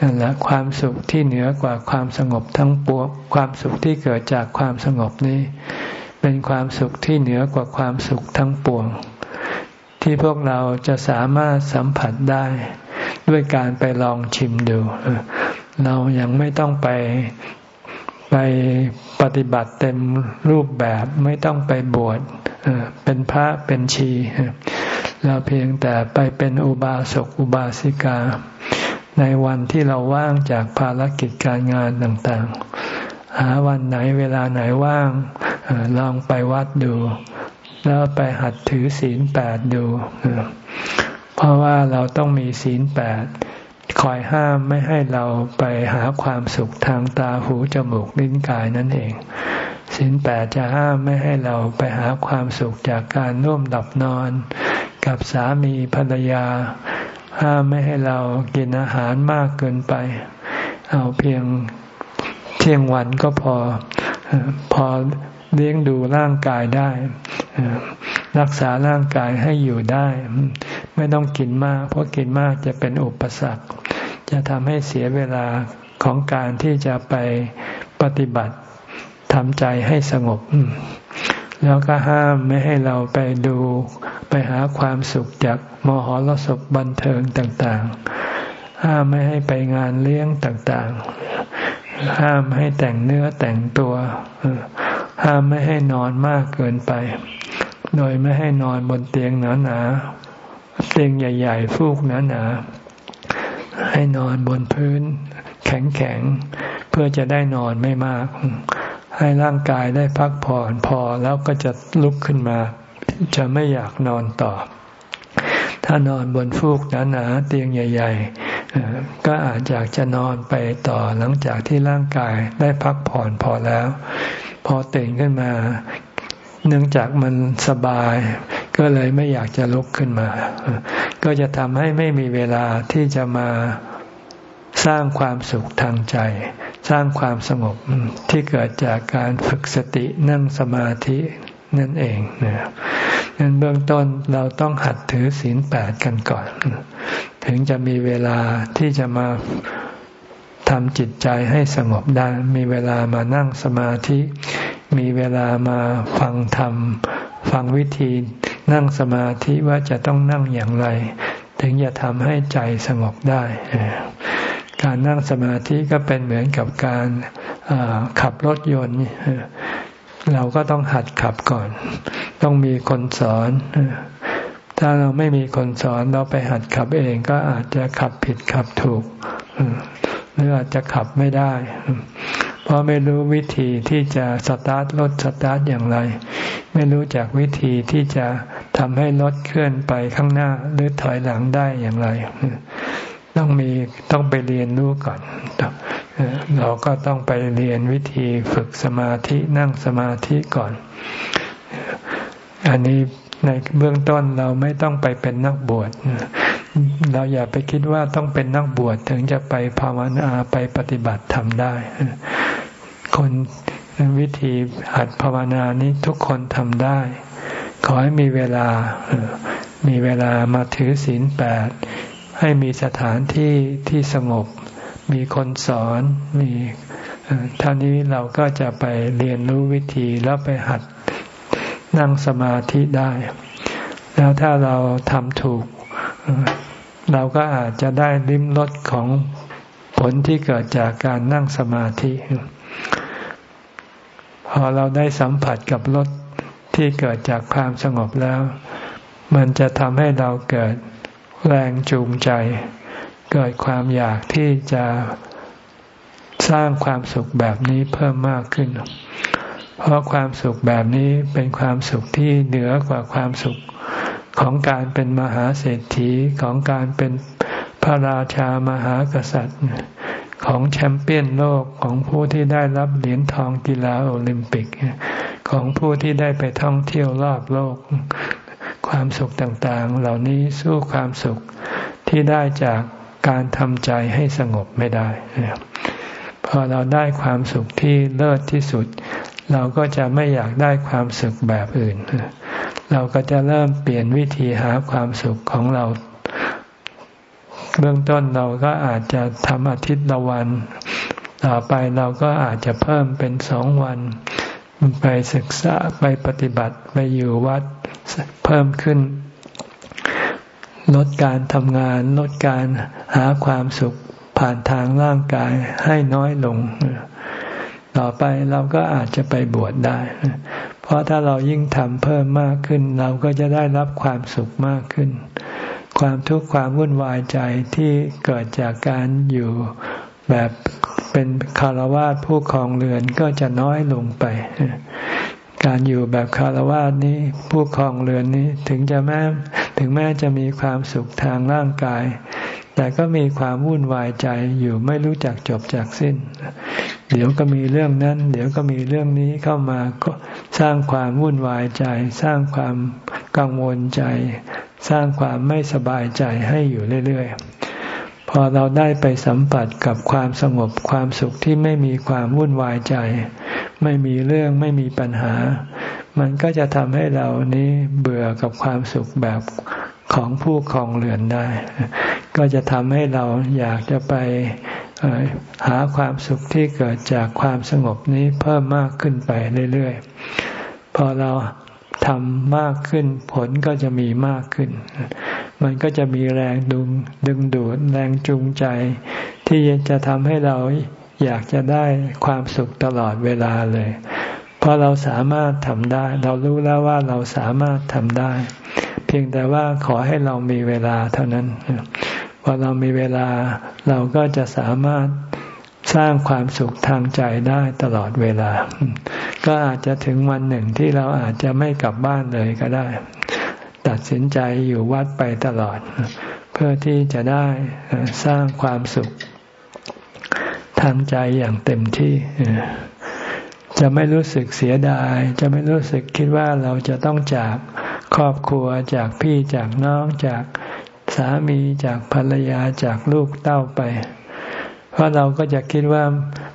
นั่นแหละความสุขที่เหนือกว่าความสงบทั้งปวงความสุขที่เกิดจากความสงบนี้ เป็นความสุขที่เหนือกว่าความสุขทั้งปวง ที่พวกเราจะสามารถสัมผัสได้ ด้วยการไปลองชิมดู เรายังไม่ต้องไป ไปปฏิบัติเต็มรูปแบบไม่ต้องไปบวชเป็นพระเป็นชี เราเพียงแต่ไปเป็นอุบาสกอุบาสิกา ในวันที่เราว่างจากภารกิจการงานต่างๆ หาวันไหนเวลาไหนว่างลองไปวัดดู แล้วไปหัดถือศีลแปดดู เพราะว่าเราต้องมีศีลแปด คอยห้ามไม่ให้เราไปหาความสุขทางตาหูจมูกลิ้นกายนั่นเองศีลแปดจะห้ามไม่ให้เราไปหาความสุขจากการร่วมดับนอน กับสามีภรรยา ห้ามไม่ให้เรากินอาหารมากเกินไป เอาเพียงเที่ยงวันก็พอ พอเลี้ยงดูร่างกายได้ รักษาร่างกายให้อยู่ได้ ไม่ต้องกินมาก เพราะกินมากจะเป็นอุปสรรค จะทำให้เสียเวลาของการที่จะไปปฏิบัติทำใจให้สงบ แล้วก็ห้ามไม่ให้เราไปดูไปหาความสุขจากมหรสพบันเทิงต่างๆ ห้ามไม่ให้ไปงานเลี้ยงต่างๆ ห้ามให้แต่งเนื้อแต่งตัว ห้ามไม่ให้นอนมากเกินไป โดยไม่ให้นอนบนเตียงหนาๆเตียงใหญ่ ๆ ฟูกหนาๆ ให้นอนบนพื้น แข็งๆ เพื่อจะได้นอนไม่มาก ให้ร่างกายได้พักผ่อนพอแล้วก็จะลุกขึ้นมา จะไม่อยากนอนต่อ ถ้านอนบนฟูกหนาๆเตียงใหญ่ ๆ ก็อาจจะจะนอนไปต่อหลังจากที่ร่างกายได้พักผ่อนพอแล้ว พอตื่นขึ้นมา เนื่องจากมันสบาย ก็เลยไม่อยากจะลุกขึ้นมา ก็จะทำให้ไม่มีเวลาที่จะมาสร้างความสุขทางใจ สร้างความสงบที่เกิดจากการฝึกสตินั่งสมาธินั่นเองนะงั้นเบื้องต้นเราต้องหัดถือศีลแปดกันก่อน ถึงจะมีเวลาที่จะมาทำจิตใจให้สงบได้ มีเวลามานั่งสมาธิ มีเวลามาฟังธรรม ฟังวิธี นั่งสมาธิว่าจะต้องนั่งอย่างไร ถึงจะทำให้ใจสงบได้ การนั่งสมาธิก็เป็นเหมือนกับการขับรถยนต์เราก็ต้องหัดขับก่อน ต้องมีคนสอน ถ้าเราไม่มีคนสอนเราไปหัดขับเองก็อาจจะขับผิดขับถูกหรืออาจจะขับไม่ได้ ราะไม่รู้วิธีที่จะสตาร์ทรถสตาร์ทอย่างไร ไม่รู้จักวิธีที่จะทำให้รถเคลื่อนไปข้างหน้าหรือถอยหลังได้อย่างไร ต้องมีต้องไปเรียนรู้ก่อนเราก็ต้องไปเรียนวิธีฝึกสมาธินั่งสมาธิก่อน อันนี้ในเบื้องต้นเราไม่ต้องไปเป็นนักบวชเราอย่าไปคิดว่าต้องเป็นนักบวชถึงจะไปภาวนาไปปฏิบัติทำได้ คนวิธีหัดภาวนานี้ทุกคนทำได้ ขอให้มีเวลา มีเวลามาถือศีลแปด ให้มีสถานที่ที่สงบ มีคนสอน มีท่านี้เราก็จะไปเรียนรู้วิธีแล้วไปหัดนั่งสมาธิได้ แล้วถ้าเราทำถูก เราก็อาจจะได้ลิ้มรสของผลที่เกิดจากการนั่งสมาธิ พอเราได้สัมผัสกับรสที่เกิดจากความสงบแล้ว มันจะทำให้เราเกิดแรงจูงใจ เกิดความอยากที่จะสร้างความสุขแบบนี้เพิ่มมากขึ้น เพราะความสุขแบบนี้เป็นความสุขที่เหนือกว่าความสุขของการเป็นมหาเศรษฐีของการเป็นพระราชามหากษัตริย์ ของแชมเปี้ยนโลกของผู้ที่ได้รับเหรียญทองกีฬาโอลิมปิก ของผู้ที่ได้ไปท่องเที่ยวรอบโลก ความสุขต่างๆ เหล่านี้สู้ความสุขที่ได้จากการทำใจให้สงบไม่ได้พอเราได้ความสุขที่เลิศที่สุด เราก็จะไม่อยากได้ความสุขแบบอื่น เราก็จะเริ่มเปลี่ยนวิธีหาความสุขของเรา เบื้องต้นเราก็อาจจะทำอาทิตย์ละวัน ต่อไปเราก็อาจจะเพิ่มเป็นสองวัน ไปศึกษาไปปฏิบัติไปอยู่วัดเพิ่มขึ้น ลดการทำงาน ลดการหาความสุขผ่านทางร่างกายให้น้อยลง ต่อไปเราก็อาจจะไปบวชได้ เพราะถ้าเรายิ่งทำเพิ่มมากขึ้น เราก็จะได้รับความสุขมากขึ้น ความทุกข์ความวุ่นวายใจที่เกิดจากการอยู่แบบเป็นคารวะผู้ครองเรือนก็จะน้อยลงไป การอยู่แบบคารวะนี้ผู้ครองเรือนนี้ถึงจะแม้ถึงแม้จะมีความสุขทางร่างกาย แต่ก็มีความวุ่นวายใจอยู่ไม่รู้จักจบจากสิ้น เดี๋ยวก็มีเรื่องนั้น เดี๋ยวก็มีเรื่องนี้เข้ามาก็สร้างความวุ่นวายใจ สร้างความกังวลใจ สร้างความไม่สบายใจให้อยู่เรื่อยๆ พอเราได้ไปสัมผัสกับความสงบความสุขที่ไม่มีความวุ่นวายใจ ไม่มีเรื่องไม่มีปัญหา มันก็จะทำให้เรานี้เบื่อกับความสุขแบบของผู้ครองเรือนได้ ก็จะทำให้เราอยากจะไปหาความสุขที่เกิดจากความสงบนี้เพิ่มมากขึ้นไปเรื่อยๆ พอเรา ทำมากขึ้น ผลก็จะมีมากขึ้น มันก็จะมีแรงดึงดึงดูดแรงจูงใจ ที่จะทำให้เราอยากจะได้ความสุขตลอดเวลาเลย เพราะเราสามารถทำได้ เรารู้แล้วว่าเราสามารถทำได้ เพียงแต่ว่าขอให้เรามีเวลาเท่านั้นพอเรามีเวลาเราก็จะสามารถ สร้างความสุขทางใจได้ตลอดเวลา ก็อาจจะถึงวันหนึ่งที่เราอาจจะไม่กลับบ้านเลยก็ได้ ตัดสินใจอยู่วัดไปตลอด เพื่อที่จะได้สร้างความสุขทางใจอย่างเต็มที่ จะไม่รู้สึกเสียดาย จะไม่รู้สึกคิดว่าเราจะต้องจากครอบครัวจากพี่จากน้องจากสามีจากภรรยาจากลูกเต้าไป เพราะเราก็จะคิดว่า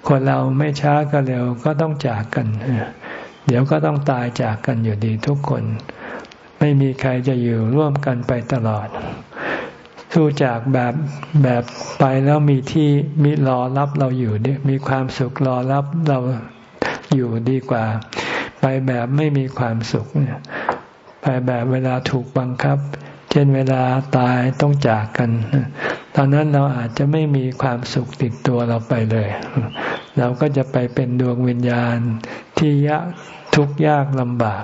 คนเราไม่ช้าก็เร็วก็ต้องจากกัน เดี๋ยวก็ต้องตายจากกันอยู่ดีทุกคน ไม่มีใครจะอยู่ร่วมกันไปตลอด สู้จากแบบแบบไปแล้วมีที่มีรอรับเราอยู่มีความสุขรอรับเราอยู่ดีกว่า ไปแบบไม่มีความสุขเนี่ยไปแบบเวลาถูกบังคับ ช่นเวลาตายต้องจากกัน ตอนนั้นเราอาจจะไม่มีความสุขติดตัวเราไปเลย เราก็จะไปเป็นดวงวิญญาณที่ยะทุกข์ยากลำบาก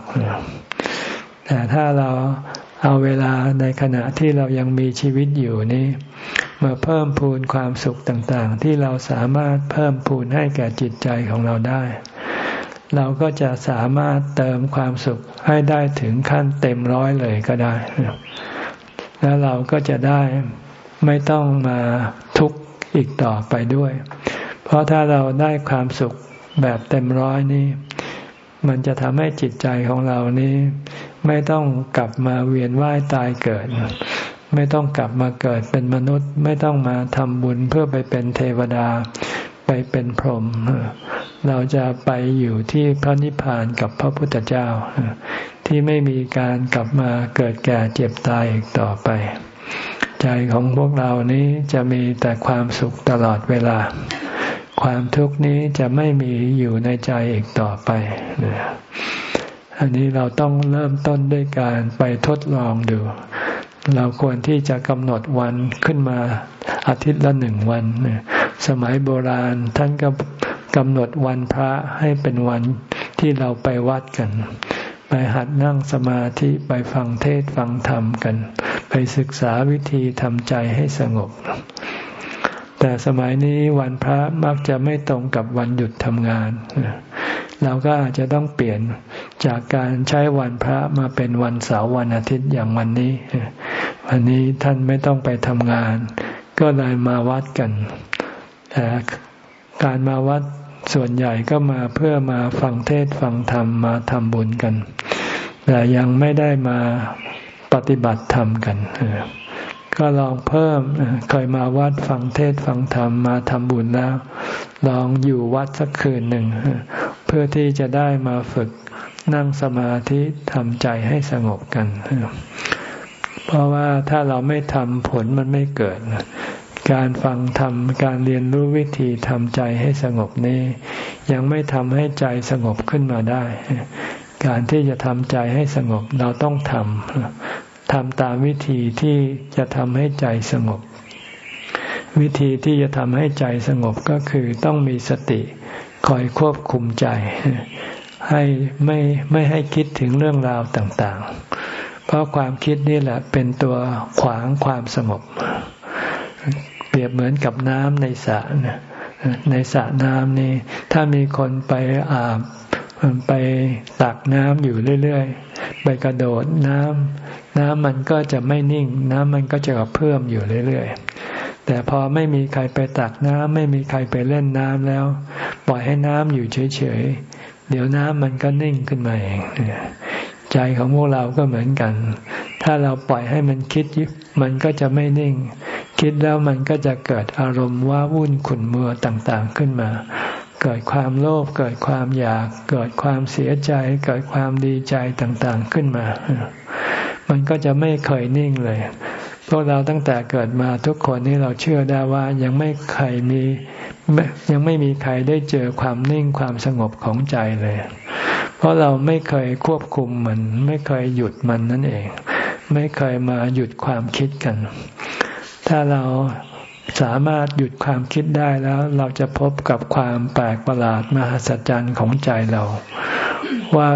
แต่ถ้าเราเอาเวลาในขณะที่เรายังมีชีวิตอยู่นี้มาเพิ่มพูนความสุขต่างๆ ที่เราสามารถเพิ่มพูนให้แก่จิตใจของเราได้ เราก็จะสามารถเติมความสุขให้ได้ถึงขั้นเต็มร้อยเลยก็ได้ แล้วเราก็จะได้ไม่ต้องมาทุกข์อีกต่อไปด้วย เพราะถ้าเราได้ความสุขแบบเต็มร้อยนี้มันจะทำให้จิตใจของเรานี้ ไม่ต้องกลับมาเวียนว่ายตายเกิด ไม่ต้องกลับมาเกิดเป็นมนุษย์ ไม่ต้องมาทำบุญเพื่อไปเป็นเทวดา ไปเป็นพรหมเราจะไปอยู่ที่พระนิพพานกับพระพุทธเจ้า ที่ไม่มีการกลับมาเกิดแก่เจ็บตายอีกต่อไป ใจของพวกเรานี้จะมีแต่ความสุขตลอดเวลา ความทุกข์นี้จะไม่มีอยู่ในใจอีกต่อไปอันนี้เราต้องเริ่มต้นด้วยการไปทดลองดู เราควรที่จะกำหนดวันขึ้นมาอาทิตย์ละหนึ่งวัน สมัยโบราณท่านก็กำหนดวันพระให้เป็นวันที่เราไปวัดกัน ไปหัดนั่งสมาธิไปฟังเทศฟังธรรมกัน ไปศึกษาวิธีทำใจให้สงบ แต่สมัยนี้วันพระมักจะไม่ตรงกับวันหยุดทำงาน เราก็อาจจะต้องเปลี่ยนจากการใช้วันพระมาเป็นวันเสาร์วันอาทิตย์อย่างวันนี้ วันนี้ท่านไม่ต้องไปทำงาน ก็เลยมาวัดกันแต่การมาวัด ส่วนใหญ่ก็มาเพื่อมาฟังเทศฟังธรรมมาทำบุญกัน แต่ยังไม่ได้มาปฏิบัติธรรมกัน ก็ลองเพิ่มเคยมาวัดฟังเทศฟังธรรมมาทำบุญแล้ว ลองอยู่วัดสักคืนหนึ่ง เพื่อที่จะได้มาฝึกนั่งสมาธิทำใจให้สงบกัน เพราะว่าถ้าเราไม่ทำผลมันไม่เกิด การฟังทำการเรียนรู้วิธีทำใจให้สงบนี้ ยังไม่ทำให้ใจสงบขึ้นมาได้ การที่จะทำใจให้สงบเราต้องทำทำตามวิธีที่จะทำให้ใจสงบ วิธีที่จะทำให้ใจสงบก็คือต้องมีสติคอยควบคุมใจ ให้ไม่ไม่ให้คิดถึงเรื่องราวต่าง ๆ เพราะความคิดนี่แหละเป็นตัวขวางความสงบ เปรียบเหมือนกับน้ำในสระในสระน้ำนี่ถ้ามีคนไปอาบไปตักน้ำอยู่เรื่อยๆ ไปกระโดดน้ำน้ำมันก็จะไม่นิ่ง น้ำมันก็จะกระเพื่อมอยู่เรื่อยๆ แต่พอไม่มีใครไปตักน้ำไม่มีใครไปเล่นน้ำแล้ว ปล่อยให้น้ำอยู่เฉยๆ เดี๋ยวน้ำมันก็นิ่งขึ้นมาเองใจของพวกเราก็เหมือนกัน ถ้าเราปล่อยให้มันคิดมันก็จะไม่นิ่ง คิดแล้วมันก็จะเกิดอารมณ์ว่าวุ่นขุนมัวต่างๆขึ้นมา เกิดความโลภเกิดความอยาก เกิดความเสียใจ เกิดความดีใจต่างๆขึ้นมา มันก็จะไม่เคยนิ่งเลย พวกเราตั้งแต่เกิดมาทุกคนนี่เราเชื่อได้ว่ายังไม่เคยมียังไม่มีใครได้เจอความนิ่งความสงบของใจเลย เพราะเราไม่เคยควบคุมมัน ไม่เคยหยุดมันนั่นเอง ไม่เคยมาหยุดความคิดกัน ถ้าเราสามารถหยุดความคิดได้แล้ว เราจะพบกับความแปลกประหลาดมหัศจรรย์ของใจเรา ว่า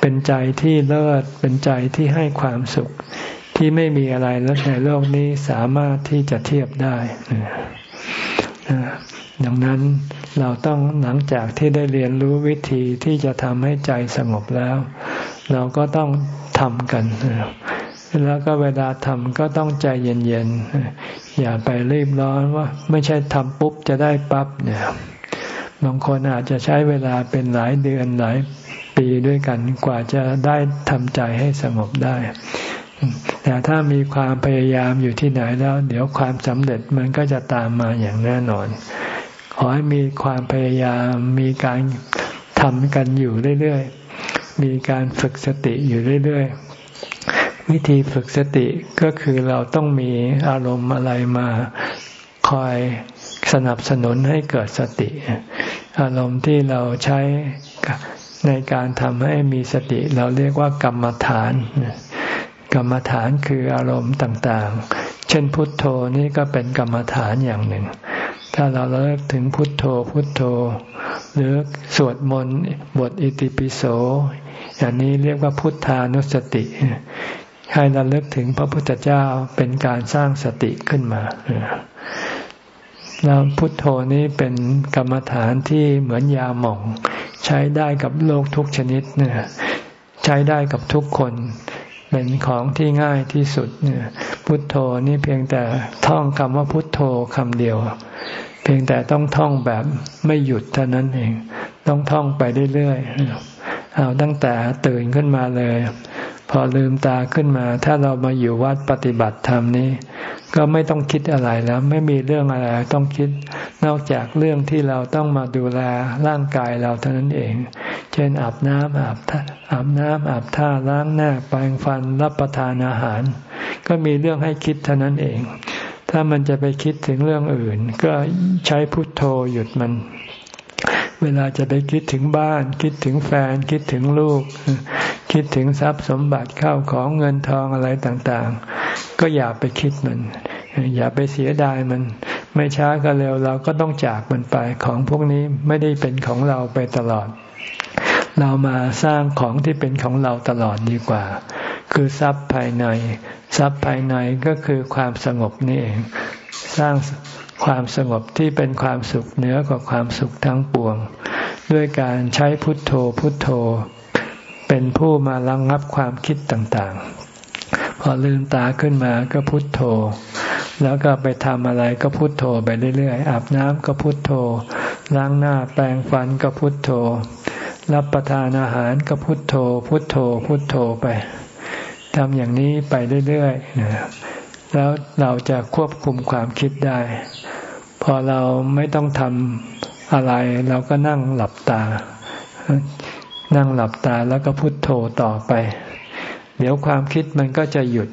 เป็นใจที่เลิศเป็นใจที่ให้ความสุขที่ไม่มีอะไรแล้วในโลกนี้สามารถที่จะเทียบได้ดังนั้นเราต้องหลังจากที่ได้เรียนรู้วิธีที่จะทำให้ใจสงบแล้ว เราก็ต้องทำกัน แล้วก็เวลาทำก็ต้องใจเย็นๆ อย่าไปรีบร้อนว่า ไม่ใช่ทำปุ๊บจะได้ปั๊บเนี่ย บางคนอาจจะใช้เวลาเป็นหลายเดือนหลายปีด้วยกัน กว่าจะได้ทำใจให้สงบได้ แต่ถ้ามีความพยายามอยู่ที่ไหนแล้ว เดี๋ยวความสำเร็จมันก็จะตามมาอย่างแน่นอน ขอให้มีความพยายามมีการทำกันอยู่เรื่อยๆมีการฝึกสติอยู่เรื่อยๆ วิธีฝึกสติก็คือเราต้องมีอารมณ์อะไรมาคอยสนับสนุนให้เกิดสติ อารมณ์ที่เราใช้ในการทำให้มีสติ เราเรียกว่ากรรมฐาน กรรมฐานคืออารมณ์ต่างๆ เช่นพุทโธนี่ก็เป็นกรรมฐานอย่างหนึ่ง ถ้าเราเลิกถึงพุทโธพุทโธ หรือสวดมนต์บทอิติปิโสอย่างนี้เรียกว่าพุทธานุสติ ให้ราเลิกถึงพระพุทธเจ้าเป็นการสร้างสติขึ้นมาแล้วพุทโธนี้เป็นกรรมฐานที่เหมือนยาหม่อง ใช้ได้กับโลกทุกชนิดเนี่ยใช้ได้กับทุกคน เป็นของที่ง่ายที่สุดเนี่ยพุทโธนี่เพียงแต่ท่องคำว่าพุทโธคำเดียว เพียงแต่ต้องท่องแบบไม่หยุดเท่านั้นเอง ต้องท่องไปเรื่อยๆเอาตั้งแต่ตื่นขึ้นมาเลย พอลืมตาขึ้นมา ถ้าเรามาอยู่วัดปฏิบัติธรรมนี้ ก็ไม่ต้องคิดอะไรแล้ว ไม่มีเรื่องอะไรต้องคิด นอกจากเรื่องที่เราต้องมาดูแลร่างกายเราเท่านั้นเอง เช่นอาบน้ำอาบท่าอาบน้ำอาบท่าล้างหน้าแปรงฟันรับประทานอาหาร ก็มีเรื่องให้คิดเท่านั้นเอง ถ้ามันจะไปคิดถึงเรื่องอื่น ก็ใช้พุทโธหยุดมัน เวลาจะไปคิดถึงบ้าน คิดถึงแฟน คิดถึงลูก คิดถึงทรัพย์สมบัติเข้าของเงินทองอะไรต่างๆ ก็อย่าไปคิดมัน อย่าไปเสียดายมัน ไม่ช้าก็เร็วเราก็ต้องจากมันไปของพวกนี้ไม่ได้เป็นของเราไปตลอด เรามาสร้างของที่เป็นของเราตลอดดีกว่า คือทรัพย์ภายใน ทรัพย์ภายในก็คือความสงบนี่เอง สร้าง ความสงบที่เป็นความสุขเหนือกว่าความสุขทั้งปวง ด้วยการใช้พุทโธพุทโธ เป็นผู้มาระงงับความคิดต่างๆ พอลืมตาขึ้นมาก็พุทโธ แล้วก็ไปทำอะไรก็พุทโธไปเรื่อยๆอาบน้ำก็พุทโธ ล้างหน้าแปรงฟันก็พุทโธ รับประทานอาหารก็พุทโธ พุทโธ พุทโธไปทำอย่างนี้ไปเรื่อยๆนะ แล้วเราจะควบคุมความคิดได้ พอเราไม่ต้องทำอะไร เราก็นั่งหลับตา นั่งหลับตาแล้วก็พุโทโธต่อไป เดี๋ยวความคิดมันก็จะหยุด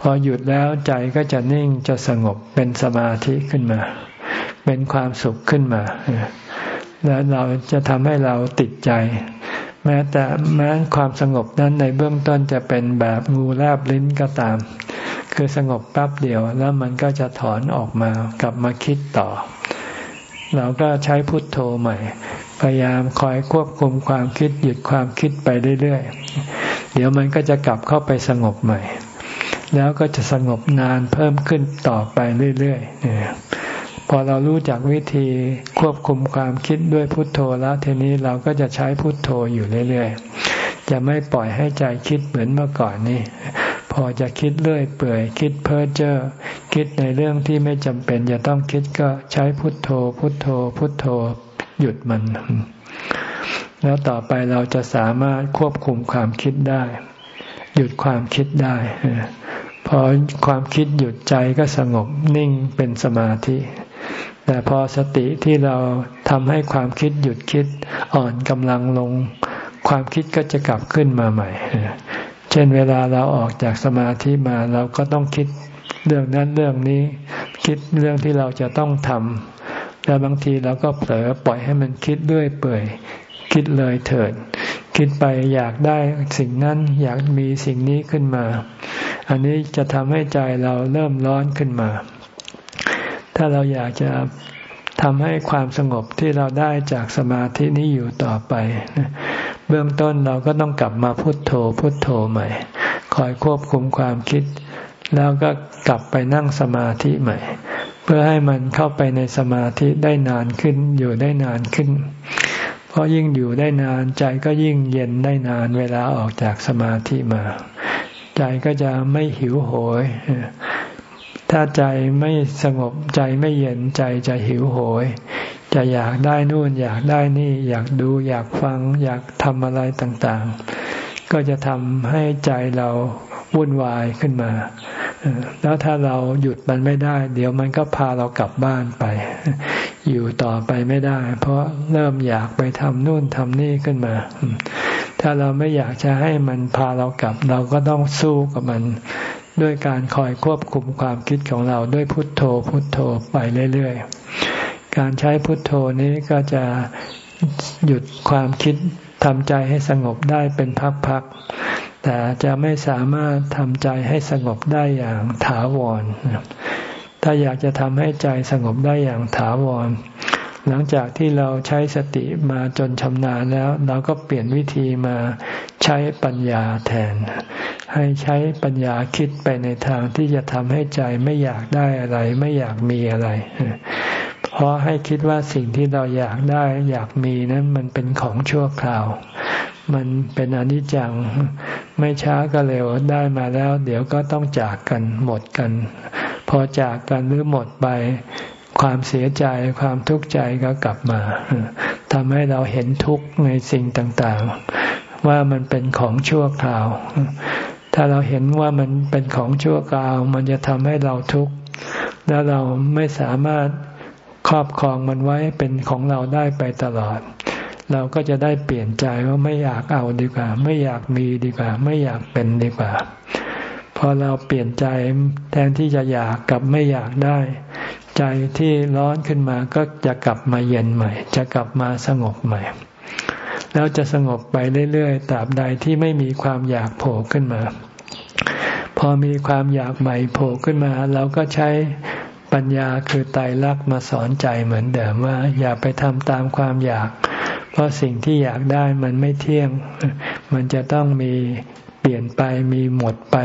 พอหยุดแล้วใจก็จะนิ่งจะสงบเป็นสมาธิขึ้นมา เป็นความสุขขึ้นมา แล้วเราจะทำให้เราติดใจแม้แต่แม้ความสงบนั้นในเบื้องต้นจะเป็นแบบงูแลบลิ้นก็ตาม คือสงบแป๊บเดียวแล้วมันก็จะถอนออกมากลับมาคิดต่อ เราก็ใช้พุทโธใหม่ พยายามคอยควบคุมความคิดหยุดความคิดไปเรื่อยๆ เดี๋ยวมันก็จะกลับเข้าไปสงบใหม่ แล้วก็จะสงบนานเพิ่มขึ้นต่อไปเรื่อยๆพอเรารู้จักวิธีควบคุมความคิดด้วยพุทโธแล้วทีนี้เราก็จะใช้พุทโธอยู่เรื่อยๆจะไม่ปล่อยให้ใจคิดเหมือนเมื่อก่อนนี่ พอจะคิดเรื่อยเปื่อย คิดเพ้อเจ้อคิดในเรื่องที่ไม่จำเป็นจะต้องคิดก็ใช้พุทโธ พุทโธ พุทโธ หยุดมัน แล้วต่อไปเราจะสามารถควบคุมความคิดได้ หยุดความคิดได้ พอความคิดหยุดใจก็สงบนิ่งเป็นสมาธิแต่พอสติที่เราทำให้ความคิดหยุดคิดอ่อนกำลังลง ความคิดก็จะกลับขึ้นมาใหม่ ช่นเวลาเราออกจากสมาธิมาเราก็ต้องคิดเรื่องนั้นเรื่องนี้ คิดเรื่องที่เราจะต้องทำแล้วบางทีเราก็เผลอปล่อยให้มันคิดด้วยเปื่อย คิดเลยเถิด คิดไปอยากได้สิ่งนั้นอยากมีสิ่งนี้ขึ้นมา อันนี้จะทำให้ใจเราเริ่มร้อนขึ้นมา ถ้าเราอยากจะทำให้ความสงบที่เราได้จากสมาธินี้อยู่ต่อไป เบื้องต้นเราก็ต้องกลับมาพุทโธพุทโธใหม่ คอยควบคุมความคิด แล้วก็กลับไปนั่งสมาธิใหม่ เพื่อให้มันเข้าไปในสมาธิได้นานขึ้นอยู่ได้นานขึ้น เพราะยิ่งอยู่ได้นานใจก็ยิ่งเย็นได้นานเวลาออกจากสมาธิมา ใจก็จะไม่หิวโหย ถ้าใจไม่สงบใจไม่เย็นใจจะหิวโหย จะอยากได้นู่นอยากได้นี่ อยากดูอยากฟัง อยากทำอะไรต่างๆ ก็จะทำให้ใจเราวุ่นวายขึ้นมา แล้วถ้าเราหยุดมันไม่ได้ เดี๋ยวมันก็พาเรากลับบ้านไป อยู่ต่อไปไม่ได้ เพราะเริ่มอยากไปทำนู่นทำนี่ขึ้นมา ถ้าเราไม่อยากจะให้มันพาเรากลับ เราก็ต้องสู้กับมัน ด้วยการคอยควบคุมความคิดของเราด้วยพุทโธพุทโธไปเรื่อยๆ การใช้พุทโธนี้ก็จะหยุดความคิดทำใจให้สงบได้เป็นพักๆ แต่จะไม่สามารถทำใจให้สงบได้อย่างถาวร ถ้าอยากจะทำให้ใจสงบได้อย่างถาวร หลังจากที่เราใช้สติมาจนชำนาญแล้ว เราก็เปลี่ยนวิธีมาใช้ปัญญาแทน ให้ใช้ปัญญาคิดไปในทางที่จะทำให้ใจไม่อยากได้อะไร ไม่อยากมีอะไร เพราะให้คิดว่าสิ่งที่เราอยากได้อยากมีนั้นมันเป็นของชั่วคราว มันเป็นอนิจจัง ไม่ช้าก็เร็วได้มาแล้ว เดี๋ยวก็ต้องจากกันหมดกัน พอจากกันหรือหมดไปความเสียใจความทุกข์ใจก็กลับมาทำให้เราเห็นทุกข์ในสิ่งต่างๆ ว่ามันเป็นของชั่วคราว ถ้าเราเห็นว่ามันเป็นของชั่วคราว มันจะทำให้เราทุกข์ แล้วเราไม่สามารถ ครอบครองมันไว้เป็นของเราได้ไปตลอด เราก็จะได้เปลี่ยนใจว่าไม่อยากเอาดีกว่า ไม่อยากมีดีกว่า ไม่อยากเป็นดีกว่า พอเราเปลี่ยนใจแทนที่จะอยากกับไม่อยากได้ ใจที่ร้อนขึ้นมาก็จะกลับมาเย็นใหม่ จะกลับมาสงบใหม่ แล้วจะสงบไปเรื่อยๆตราบใดที่ไม่มีความอยากโผล่ขึ้นมาพอมีความอยากใหม่โผล่ขึ้นมา เราก็ใช้ ปัญญาคือไตรลักษณ์มาสอนใจเหมือนเดิมว่า อย่าไปทำตามความอยาก เพราะสิ่งที่อยากได้มันไม่เที่ยง มันจะต้องมีเปลี่ยนไปมีหมดไป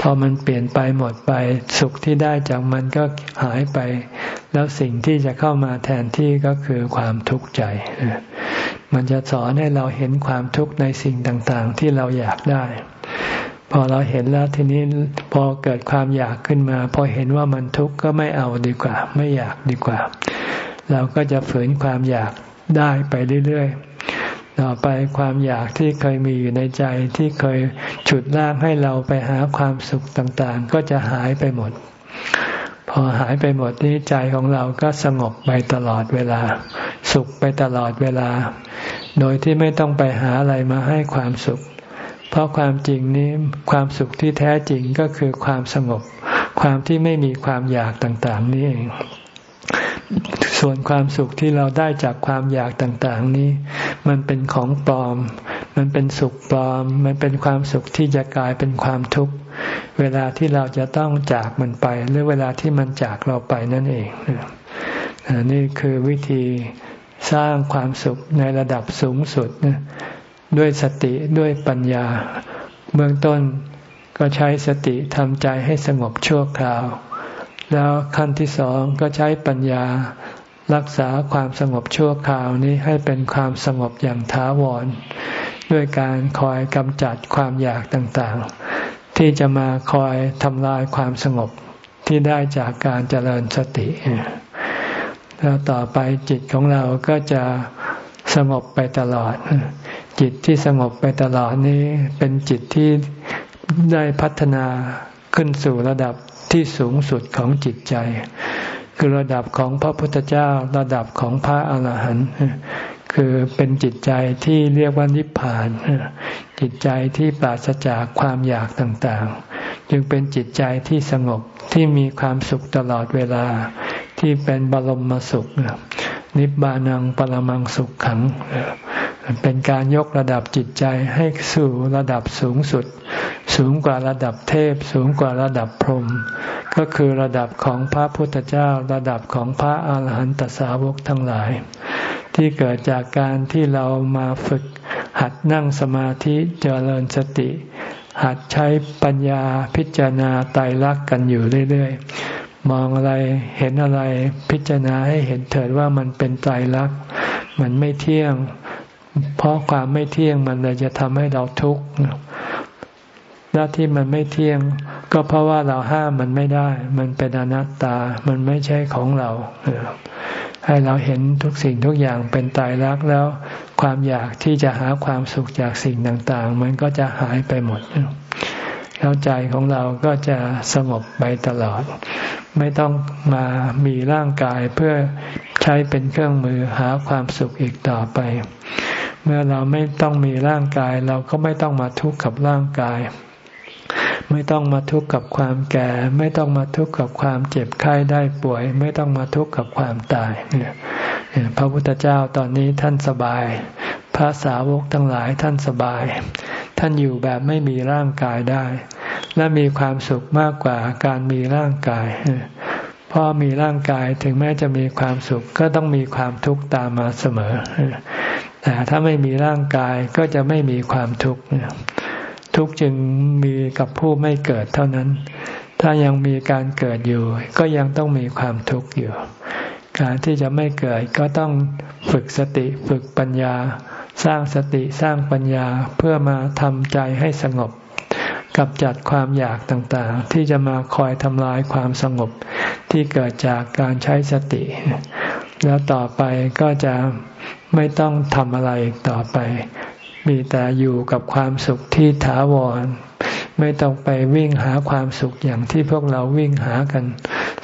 พอมันเปลี่ยนไปหมดไป สุขที่ได้จากมันก็หายไป แล้วสิ่งที่จะเข้ามาแทนที่ก็คือความทุกข์ใจ มันจะสอนให้เราเห็นความทุกข์ในสิ่งต่างๆ ที่เราอยากได้ พอเราเห็นแล้วทีนี้พอเกิดความอยากขึ้นมา พอเห็นว่ามันทุกข์ก็ไม่เอาดีกว่า ไม่อยากดีกว่า เราก็จะฝืนความอยากได้ไปเรื่อยๆ ต่อไปความอยากที่เคยมีอยู่ในใจที่เคยฉุดลากให้เราไปหาความสุขต่างๆ ก็จะหายไปหมด พอหายไปหมดนี้ใจของเราก็สงบไปตลอดเวลา สุขไปตลอดเวลา โดยที่ไม่ต้องไปหาอะไรมาให้ความสุข เพราะความจริงนี้ความสุขที่แท้จริงก็คือความสงบ ความที่ไม่มีความอยากต่างๆนี่เองส่วนความสุขที่เราได้จากความอยากต่างๆนี้ มันเป็นของปลอม มันเป็นสุขปลอม มันเป็นความสุขที่จะกลายเป็นความทุกข์ เวลาที่เราจะต้องจากมันไป หรือเวลาที่มันจากเราไปนั่นเองนี่คือวิธีสร้างความสุขในระดับสูงสุด ด้วยสติด้วยปัญญา เบื้องต้นก็ใช้สติทำใจให้สงบชั่วคราว แล้วขั้นที่สองก็ใช้ปัญญารักษาความสงบชั่วคราวนี้ให้เป็นความสงบอย่างถาวร ด้วยการคอยกำจัดความอยากต่างๆ ที่จะมาคอยทำลายความสงบที่ได้จากการเจริญสติแล้วต่อไปจิตของเราก็จะสงบไปตลอด จิตที่สงบไปตลอดนี้เป็นจิตที่ได้พัฒนาขึ้นสู่ระดับที่สูงสุดของจิตใจ คือระดับของพระพุทธเจ้าระดับของพระอาหารหันต์คือเป็นจิตใจที่เรียกว่านิพพาน จิตใจที่ปราศจากความอยากต่างๆ จึงเป็นจิตใจที่สงบที่มีความสุขตลอดเวลา ที่เป็นบรมสุข นิบานังปรมังสุขขัง เป็นการยกระดับจิตใจให้สู่ระดับสูงสุด สูงกว่าระดับเทพ สูงกว่าระดับพรหมก็คือระดับของพระพุทธเจ้า ระดับของพระอาหารหันตสาวกทั้งหลาย ที่เกิดจากการที่เรามาฝึกหัดนั่งสมาธิเจริญสติ หัดใช้ปัญญาพิจารณาไตรลักษณ์กันอยู่เรื่อยๆ มองอะไรเห็นอะไรพิจารณาให้เห็นเถิดว่ามันเป็นไตรลักษณ์มันไม่เที่ยง เพราะความไม่เที่ยงมันเลยจะทำให้เราทุกข์หน้าที่มันไม่เที่ยง ก็เพราะว่าเราห้ามมันไม่ได้ มันเป็นอนัตตา มันไม่ใช่ของเรา ให้เราเห็นทุกสิ่งทุกอย่างเป็นตายรักแล้ว ความอยากที่จะหาความสุขจากสิ่งต่างๆ มันก็จะหายไปหมด แล้วใจของเราก็จะสงบไปตลอด ไม่ต้องมามีร่างกายเพื่อใช้เป็นเครื่องมือหาความสุขอีกต่อไป เมื่อเราไม่ต้องมีร่างกาย เราก็ไม่ต้องมาทุกข์กับร่างกาย ไม่ต้องมาทุกข์กับความแก่ ไม่ต้องมาทุกข์กับความเจ็บไข้ได้ป่วย ไม่ต้องมาทุกข์กับความตายเนี่ยพระพุทธเจ้าตอนนี้ท่านสบายพพระสาวกทั้งหลายท่านสบาย ท่านอยู่แบบไม่มีร่างกายได้ และมีความสุขมากกว่าการมีร่างกายเพราะมีร่างกายถึงแม้จะมีความสุขก็ต้องมีความทุกข์ตามมาเสมอ แต่ถ้าไม่มีร่างกายก็จะไม่มีความทุกข์ทุกจึงมีกับผู้ไม่เกิดเท่านั้น ถ้ายังมีการเกิดอยู่ ก็ยังต้องมีความทุกข์อยู่ การที่จะไม่เกิดก็ต้องฝึกสติฝึกปัญญา สร้างสติสร้างปัญญาเพื่อมาทำใจให้สงบกับจัดความอยากต่างๆ ที่จะมาคอยทำลายความสงบที่เกิดจากการใช้สติ แล้วต่อไปก็จะ ไม่ต้องทำอะไรต่อไป มีแต่อยู่กับความสุขที่ถาวร ไม่ต้องไปวิ่งหาความสุขอย่างที่พวกเราวิ่งหากัน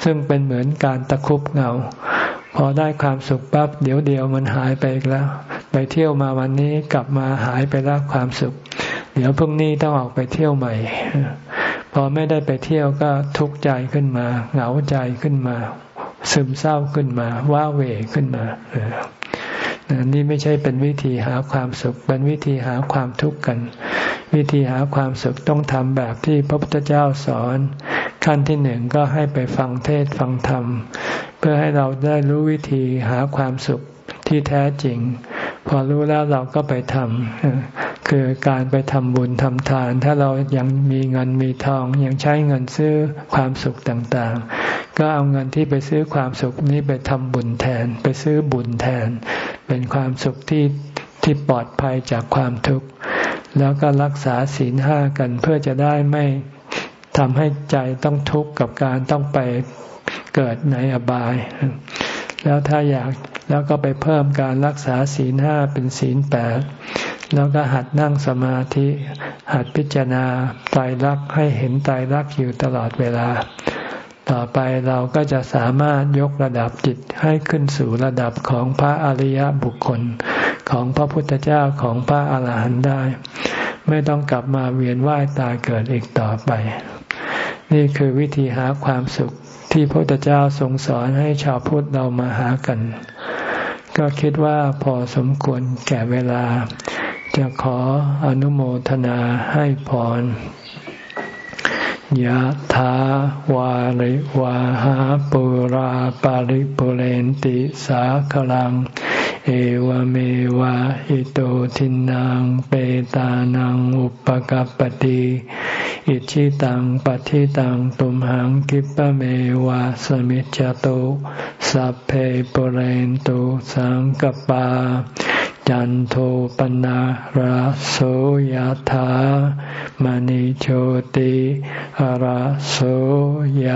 ซึ่งเป็นเหมือนการตะคุบเงา พอได้ความสุขปั๊บเดี๋ยวเดียวมันหายไปอีกแล้ว ไปเที่ยวมาวันนี้กลับมาหายไปแล้วความสุข เดี๋ยวพรุ่งนี้ต้องออกไปเที่ยวใหม่ พอไม่ได้ไปเที่ยวก็ทุกข์ใจขึ้นมา เหงาใจขึ้นมา ซึมเศร้าขึ้นมา ว้าเหวขึ้นมา นี่ไม่ใช่เป็นวิธีหาความสุข เป็นวิธีหาความทุกข์กัน วิธีหาความสุขต้องทำแบบที่พระพุทธเจ้าสอน ขั้นที่หนึ่งก็ให้ไปฟังเทศฟังธรรม เพื่อให้เราได้รู้วิธีหาความสุขที่แท้จริง พอรู้แล้วเราก็ไปทำคือการไปทำบุญทำทาน ถ้าเรายังมีเงินมีทอง ยังใช้เงินซื้อความสุขต่างๆ ก็เอาเงินที่ไปซื้อความสุขนี้ไปทำบุญแทน ไปซื้อบุญแทน เป็นความสุขที่ที่ปลอดภัยจากความทุกข์ แล้วก็รักษาศีลห้ากันเพื่อจะได้ไม่ทำให้ใจต้องทุกข์กับการต้องไปเกิดในอบาย แล้วถ้าอยากแล้วก็ไปเพิ่มการรักษาศีลห้าเป็นศีลแปดแล้วก็หัดนั่งสมาธิ หัดพิจารณาไตรลักษณ์ให้เห็นไตรลักษณ์อยู่ตลอดเวลา ต่อไปเราก็จะสามารถยกระดับจิตให้ขึ้นสู่ระดับของพระอริยบุคคล ของพระพุทธเจ้าของพระอาหารหันต์ได้ ไม่ต้องกลับมาเวียนว่ายตายเกิดอีกต่อไป นี่คือวิธีหาความสุข ที่พระพุทธเจ้าทรงสอนให้ชาวพุทธเรามาหากัน ก็คิดว่าพอสมควรแก่เวลา จะขออนุโมทนาให้พรยะถาวาริวาหาปุราปาริปุเรนติสาคลัง เอวเมวะอิโตทินังเปตานังอุปกัปติอิชิตังปฏิตังตุมหังกิปะเมวะสมิจจโตสัพเพปเรนตุสังกปา จันโทปนะราโสยธามณิโชติราโสย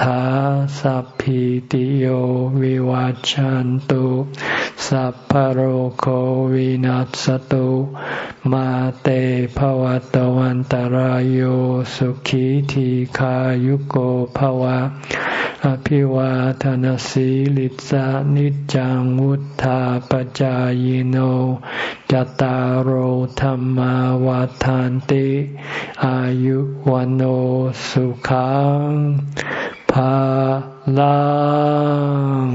ธาสัพ พิติโยวิวัจจันตุสัพพโรโควินัสตุมาเตภวัตวันตารโยสุขีทีขายุโกภวะ อภิวาทานสีลิสานิจังวุธาปจายโนจตารโหธรรมวาทานติ อายุวันโอสุขังภา ลัง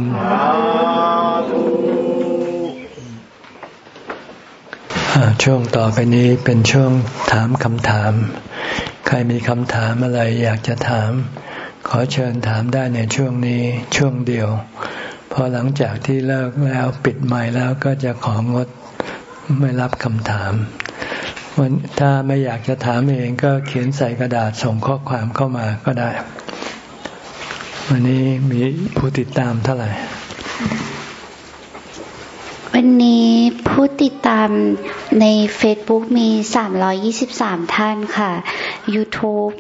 ช่วงต่อไปนี้เป็นช่วงถามคำถาม ใครมีคำถามอะไรอยากจะถาม ขอเชิญถามได้ในช่วงนี้ช่วงเดียว พอหลังจากที่เลิกแล้วปิดใหม่แล้วก็จะของดไม่รับคำถามวันถ้าไม่อยากจะถามเองก็เขียนใส่กระดาษส่งข้อความเข้ามาก็ได้ วันนี้มีผู้ติดตามเท่าไหร่ วันนี้ผู้ติดตามใน Facebook มี 323 ท่านค่ะ YouTube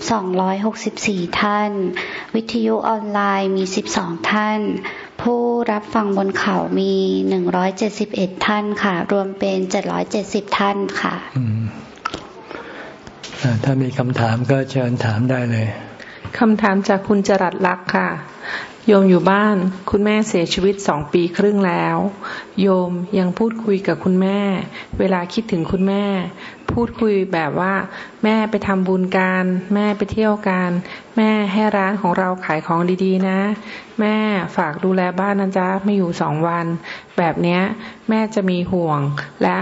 264 ท่าน วิทยุออนไลน์มี 12 ท่าน ผู้รับฟังบนเขามี 171 ท่านค่ะ รวมเป็น 770 ท่านค่ะ ถ้ามีคำถามก็เชิญถามได้เลย คำถามจากคุณจรัสลักษ์ค่ะ โยมอยู่บ้าน คุณแม่เสียชีวิตสองปีครึ่งแล้ว โยมยังพูดคุยกับคุณแม่ เวลาคิดถึงคุณแม่ พูดคุยแบบว่า แม่ไปทำบุญการแม่ไปเที่ยวการแม่ให้ร้านของเราขายของดีๆ นะ แม่ฝากดูแลบ้านนะจ๊ะไม่อยู่สองวัน แบบเนี้ย แม่จะมีห่วงและ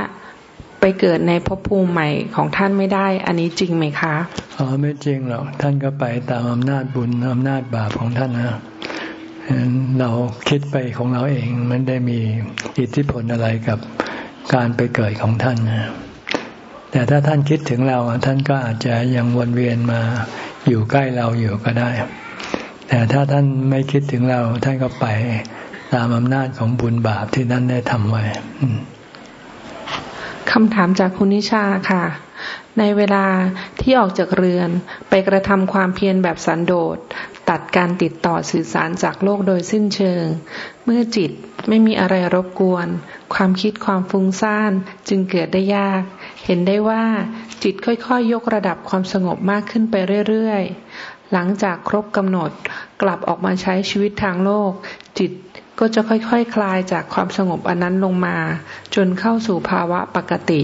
ไปเกิดในภพภูมิใหม่ของท่านไม่ได้ อันนี้จริงไหมคะ อ๋อไม่จริงหรอก ท่านก็ไปตามอำนาจบุญอำนาจบาปของท่านนะเราคิดไปของเราเองมันได้มีอิทธิพลอะไรกับการไปเกิดของท่านนะแต่ถ้าท่านคิดถึงเราท่านก็อาจจะยังวนเวียนมาอยู่ใกล้เราอยู่ก็ได้ แต่ถ้าท่านไม่คิดถึงเราท่านก็ไปตามอำนาจของบุญบาปที่ท่านได้ทำไว้ คำถามจากคุณนิชาค่ะ ในเวลาที่ออกจากเรือนไปกระทำความเพียรแบบสันโดษ ตัดการติดต่อสื่อสารจากโลกโดยสิ้นเชิง เมื่อจิตไม่มีอะไรรบกวน ความคิดความฟุ้งซ่านจึงเกิดได้ยาก เห็นได้ว่าจิตค่อยๆยยกระดับความสงบมากขึ้นไปเรื่อยๆ หลังจากครบกำหนดกลับออกมาใช้ชีวิตทางโลก จิต ก็จะค่อยๆคคลายจากความสงบอันนั้นลงมา จนเข้าสู่ภาวะปกติ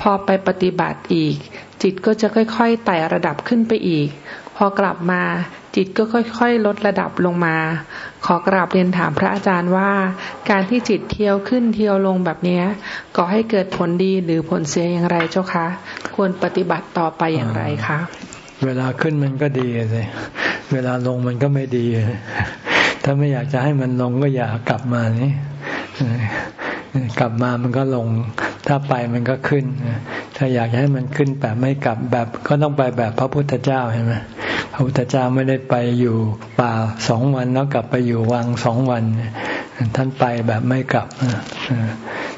พอไปปฏิบัติอีก จิตก็จะค่อยๆไต่ระดับขึ้นไปอีก พอกลับมาจิตก็ค่อยๆ ลดระดับลงมา ขอกราบเรียนถามพระอาจารย์ว่า การที่จิตเที่ยวขึ้นเที่ยวลงแบบนี้ก่อให้เกิดผลดีหรือผลเสียอย่างไรเจ้าคะ ควรปฏิบัติต่อไปอย่างไรคะ เวลาขึ้นมันก็ดีเลยเวลาลงมันก็ไม่ดี ถ้าไม่อยากจะให้มันลงก็อย่ากลับมานี่กลับมามันก็ลง ถ้าไปมันก็ขึ้น ถ้าอยากให้มันขึ้นแบบไม่กลับแบบก็ต้องไปแบบพระพุทธเจ้าใช่ไหมพระพุทธเจ้าไม่ได้ไปอยู่ป่าสองวันแล้วกลับไปอยู่วังสองวัน ท่านไปแบบไม่กลับ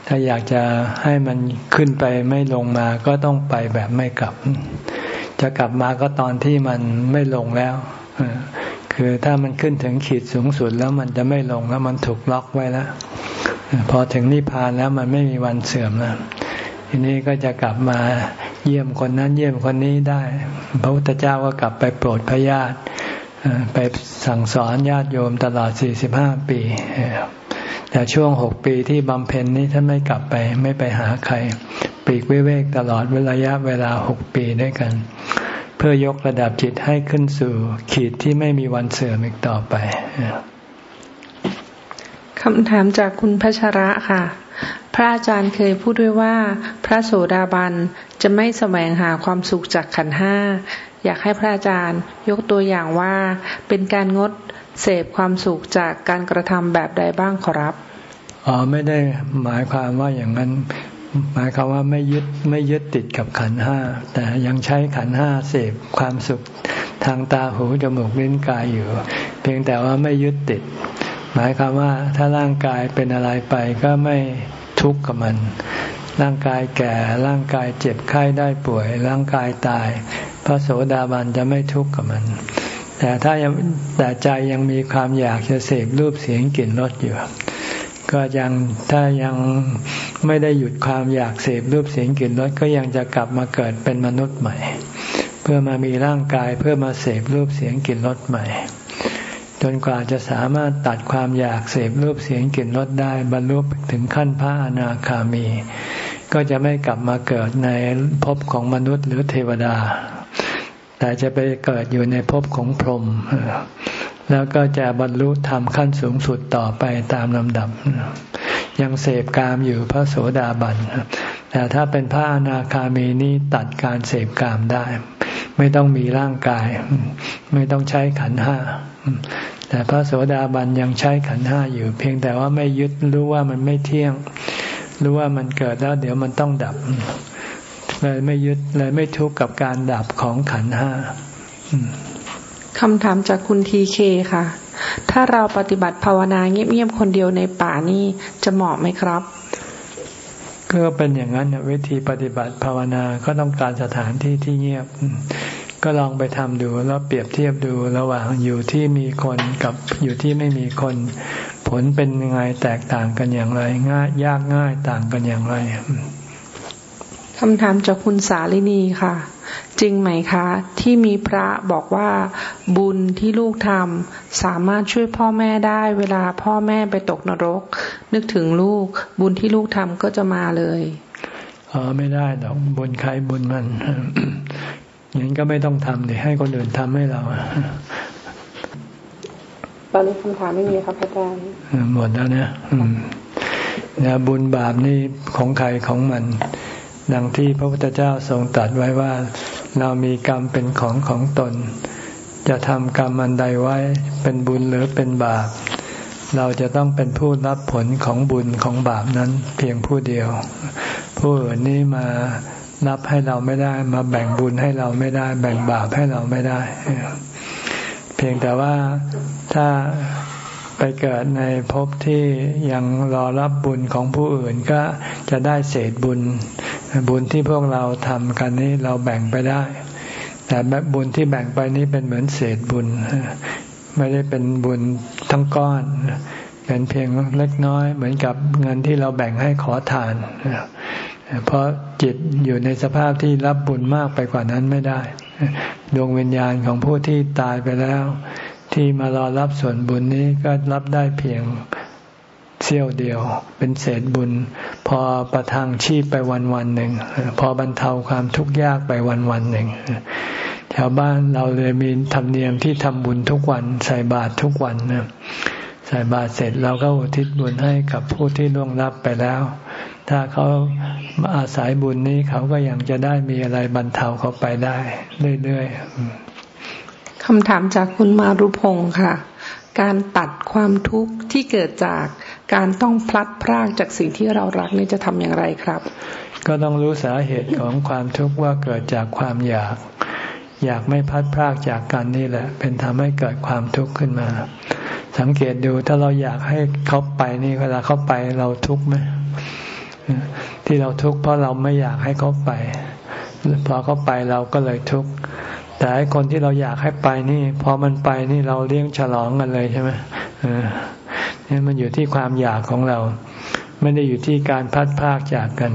ถ้าอยากจะให้มันขึ้นไปไม่ลงมาก็ต้องไปแบบไม่กลับ จะกลับมาก็ตอนที่มันไม่ลงแล้ว คือถ้ามันขึ้นถึงขีดสูงสุดแล้วมันจะไม่ลงแล้วมันถูกล็อกไว้แล้วพอถึงนิพพานแล้วมันไม่มีวันเสื่อมแล้วทีนี้ก็จะกลับมาเยี่ยมคนนั้นเยี่ยมคนนี้ได้ พระพุทธเจ้าก็กลับไปโปรดพระญาติไปสั่งสอนญาติโยมตลอดสี่สิบห้าปี แต่ช่วงหกปีที่บำเพ็ญนี้ท่านไม่กลับไปไม่ไปหาใคร ปีกวิเวกตลอดเวลาเวลาหกปีด้วยกัน เพื่อยกระดับจิตให้ขึ้นสู่ขีดที่ไม่มีวันเสื่อมอีกต่อไปคำถามจากคุณพัชระค่ะ พระอาจารย์เคยพูดด้วยว่า พระโสดาบันจะไม่แสวงหาความสุขจากขันห้า อยากให้พระอาจารย์ยกตัวอย่างว่าเป็นการงดเสพความสุขจากการกระทำแบบใดบ้างขอรับอ๋อไม่ได้หมายความว่าอย่างนั้น หมายความว่าไม่ยึดไม่ยึดติดกับขันห้า แต่ยังใช้ขันห้าเสพความสุขทางตาหูจมูกลิ้นกายอยู่ เพียงแต่ว่าไม่ยึดติด หมายความว่าถ้าร่างกายเป็นอะไรไปก็ไม่ทุกข์กับมัน ร่างกายแก่ร่างกายเจ็บไข้ได้ป่วย ร่างกายตาย พระโสดาบันจะไม่ทุกข์กับมัน แต่ถ้ายังแต่ใจยังมีความอยากจะเสพรูปเสียงกลิ่นรสอยู่ ก็ยังถ้ายังไม่ได้หยุดความอยากเสพรูปเสียงกลิ่นรสก็ยังจะกลับมาเกิดเป็นมนุษย์ใหม่ เพื่อมามีร่างกายเพื่อมาเสพรูปเสียงกลิ่นรสใหม่ จนกว่าจะสามารถตัดความอยากเสพรูปเสียงกลิ่นรสได้บรรลุถึงขั้นพระอนาคามี ก็จะไม่กลับมาเกิดในภพของมนุษย์หรือเทวดา แต่จะไปเกิดอยู่ในภพของพรหม แล้วก็จะบรรลุธรรมขั้นสูงสุดต่อไปตามลำดับ ยังเสพกามอยู่พระโสดาบันแต่ถ้าเป็นพระอนาคามีนี้ตัดการเสพกามได้ ไม่ต้องมีร่างกาย ไม่ต้องใช้ขันห้าแต่พระโสดาบันยังใช้ขันห้าอยู่ เพียงแต่ว่าไม่ยึดรู้ว่ามันไม่เที่ยง รู้ว่ามันเกิดแล้วเดี๋ยวมันต้องดับเลยไม่ยึดเลยไม่ทุกข์กับการดับของขันห้า คำถามจากคุณทีเคค่ะ ถ้าเราปฏิบัติภาวนาเงียบๆคนเดียวในป่านี่จะเหมาะไหมครับ ก็เป็นอย่างนั้นวิธีปฏิบัติภาวนาก็ต้องการสถานที่ที่เงียบ ก็ลองไปทำดูแล้วเปรียบเทียบดูระหว่างอยู่ที่มีคนกับอยู่ที่ไม่มีคน ผลเป็นยังไงแตกต่างกันอย่างไร ง่ายยากง่ายต่างกันอย่างไร คำถามจากคุณสาลินีค่ะ จริงไหมคะ ที่มีพระบอกว่าบุญที่ลูกทำสามารถช่วยพ่อแม่ได้เวลาพ่อแม่ไปตกนรก นึกถึงลูกบุญที่ลูกทำก็จะมาเลยอ๋อไม่ได้ดอกบุญใครบุญมันอย่างนี้ก็ไม่ต้องทำเลยให้คนอื่นทำให้เราตอนนี้คำถามไม่มีครับอาจารย์หมดแล้วเนี่ยนะบุญบาปนี่ของใครของมัน ดังที่พระพุทธเจ้าทรงตรัสไว้ว่า เรามีกรรมเป็นของของตน จะทำกรรมอันใดไว้เป็นบุญหรือเป็นบาป เราจะต้องเป็นผู้รับผลของบุญของบาปนั้นเพียงผู้เดียว ผู้อื่นนี้มารับให้เราไม่ได้มาแบ่งบุญให้เราไม่ได้ แบ่งบาปให้เราไม่ได้ เพียงแต่ว่าถ้าไปเกิดในภพที่ยังรอรับบุญของผู้อื่นก็จะได้เศษบุญ บุญที่พวกเราทำกันนี้เราแบ่งไปได้ แต่บุญที่แบ่งไปนี้เป็นเหมือนเศษบุญ ไม่ได้เป็นบุญทั้งก้อนเป็นเพียงเล็กน้อย เหมือนกับเงินที่เราแบ่งให้ขอทาน เพราะจิตอยู่ในสภาพที่รับบุญมากไปกว่านั้นไม่ได้ ดวงวิญญาณของผู้ที่ตายไปแล้ว ที่มารอรับส่วนบุญนี้ก็รับได้เพียง เสี้ยวเดียว เป็นเศษบุญ พอประทังชีพไปวันวันหนึ่ง พอบรรเทาความทุกข์ยากไปวันวันหนึ่งชาวบ้านเราเลยมีธรรมเนียมที่ทำบุญทุกวัน ใส่บาตรทุกวันนะใส่บาตรเสร็จเราก็อุทิศบุญให้กับผู้ที่ล่วงลับไปแล้ว ถ้าเขาอาศัยบุญนี้เขาก็ยังจะได้มีอะไรบรรเทาเขาไปได้เรื่อยๆคำถามจากคุณมารุพงศ์ค่ะ การตัดความทุกข์ที่เกิดจาก การต้องพลัดพรากจากสิ่งที่เรารักนี่จะทำอย่างไรครับ ก็ต้องรู้สาเหตุของความทุกข์ว่าเกิดจากความอยาก อยากไม่พัดพรากจากกันนี่แหละ เป็นทำให้เกิดความทุกข์ขึ้นมา สังเกตดูถ้าเราอยากให้เขาไปนี่เวลาเขาไปเราทุกข์ไหมที่เราทุกข์เพราะเราไม่อยากให้เขาไปพอเขาไปเราก็เลยทุกข์แต่คนที่เราอยากให้ไปนี่พอมันไปนี่เราเลี้ยงฉลองกันเลยใช่ไหม มันอยู่ที่ความอยากของเรา ไม่ได้อยู่ที่การพัดพากจากกัน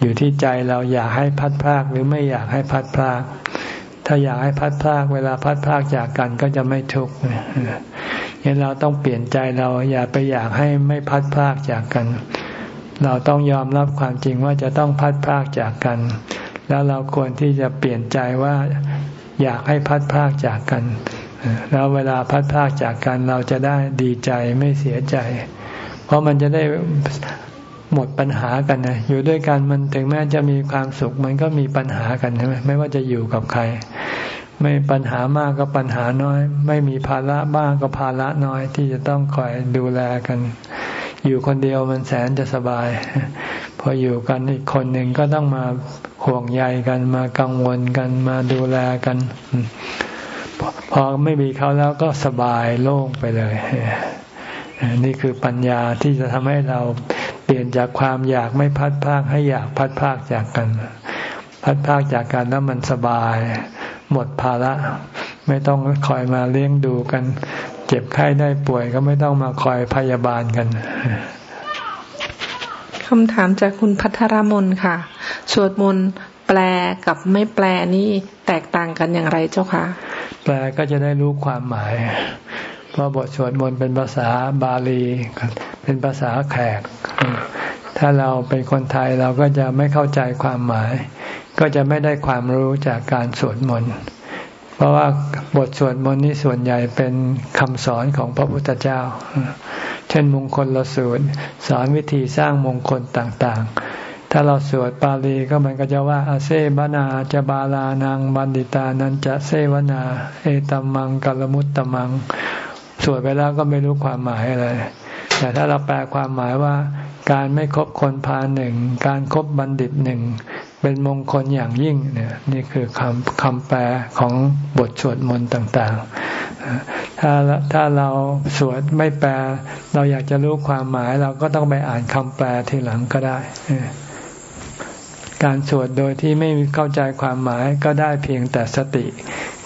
อยู่ที่ใจเราอยากให้พัดพากหรือไม่อยากให้พัดพาก ถ้าอยากให้พัดพากเวลาพัดพากจากกันก็จะไม่ทุกข์เนี่ยเราต้องเปลี่ยนใจเราอย่าไปอยากให้ไม่พัดพากจากกัน เราต้องยอมรับความจริงว่าจะต้องพัดพากจากกัน แล้วเราควรที่จะเปลี่ยนใจว่าอยากให้พัดพากจากกัน แล้วเวลาพัดพากจากกันเราจะได้ดีใจไม่เสียใจ เพราะมันจะได้หมดปัญหากันนะอยู่ด้วยกันมันถึงแม้จะมีความสุข มันก็มีปัญหากันใช่ไหมไม่ว่าจะอยู่กับใคร ไม่ปัญหามากก็ปัญหาน้อย ไม่มีภาระบ้างก็ภาระน้อยที่จะต้องคอยดูแลกัน อยู่คนเดียวมันแสนจะสบาย พออยู่กันอีกคนหนึ่งก็ต้องมาห่วงใยกันมากังวลกันมาดูแลกัน พอไม่มีเขาแล้วก็สบายโล่งไปเลย นี่คือปัญญาที่จะทำให้เราเปลี่ยนจากความอยากไม่พัดพากให้อยากพัดพากจากกัน พัดพากจากกันแล้วมันสบาย หมดภาระไม่ต้องคอยมาเลี้ยงดูกัน เจ็บไข้ได้ป่วยก็ไม่ต้องมาคอยพยาบาลกันคำถามจากคุณพัทรมนค่ะ สวดมนต์แปลกับไม่แปลนี่แตกต่างกันอย่างไรเจ้าคะ แปลก็จะได้รู้ความหมาย เพราะบทสวดมนต์เป็นภาษาบาลี เป็นภาษาแขก ถ้าเราเป็นคนไทยเราก็จะไม่เข้าใจความหมาย ก็จะไม่ได้ความรู้จากการสวดมนต์ เพราะว่าบทสวดมนต์นี้ส่วนใหญ่เป็นคำสอนของพระพุทธเจ้า เช่นมงคลละสูตร สอนวิธีสร้างมงคลต่างๆ ถ้าเราสวดปาลีก็มันก็จะว่าอาเซบนาจะบาลานังบันดิตานันจะเซวนา เอตัมมังกัลมุตตมัง สวดไปแล้วก็ไม่รู้ความหมายอะไร แต่ถ้าเราแปลความหมายว่า การไม่คบคนพาหนึ่ง การครบบัณฑิตหนึ่ง เป็นมงคลอย่างยิ่งเนี่ยนี่คือคำคำแปลของบทสวดมนต์ต่างๆ ถ้าถ้าเราสวดไม่แปล เราอยากจะรู้ความหมายเราก็ต้องไปอ่านคำแปลทีหลังก็ได้ การสวดโดยที่ไม่เข้าใจความหมายก็ได้เพียงแต่สติ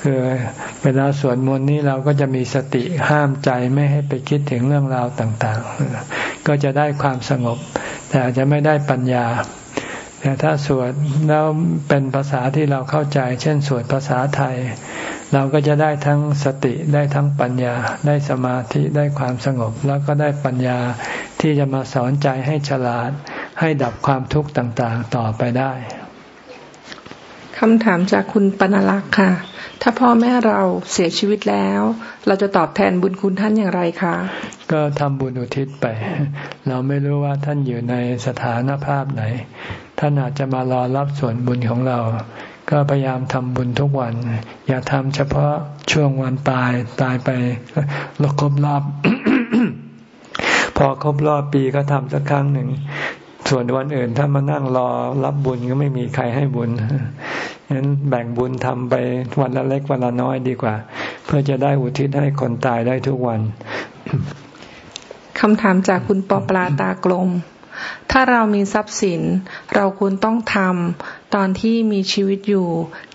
คือเวลาสวดมนต์นี้เราก็จะมีสติห้ามใจไม่ให้ไปคิดถึงเรื่องราวต่างๆ ก็จะได้ความสงบ แต่อาจะไม่ได้ปัญญา แต่ถ้าสวดแล้วเป็นภาษาที่เราเข้าใจ เช่นสวดภาษาไทย เราก็จะได้ทั้งสติได้ทั้งปัญญา ได้สมาธิได้ความสงบ แล้วก็ได้ปัญญาที่จะมาสอนใจให้ฉลาด ให้ดับความทุกข์ต่างๆ ต่อไปได้คำถามจากคุณปนลักษ์ค่ะ ถ้าพ่อแม่เราเสียชีวิตแล้ว เราจะตอบแทนบุญคุณท่านอย่างไรคะ ก็ทำบุญอุทิศไป เราไม่รู้ว่าท่านอยู่ในสถานภาพไหน ท่านอาจจะมารอรับส่วนบุญของเรา ก็พยายามทำบุญทุกวัน อย่าทำเฉพาะช่วงวันตายตายไปแลวครบรอบพอครบรอบปีก็ทำสักครั้งหนึ่ง ส่วนวันอื่นถ้ามานั่งรอรับบุญก็ไม่มีใครให้บุญฉะนั้นแบ่งบุญทำไปวันละเล็กวันละน้อยดีกว่า เพื่อจะได้อุทิศให้คนตายได้ทุกวันคำถามจากคุณปอปลาตากลม ถ้าเรามีทรัพย์สิน เราควรต้องทำตอนที่มีชีวิตอยู่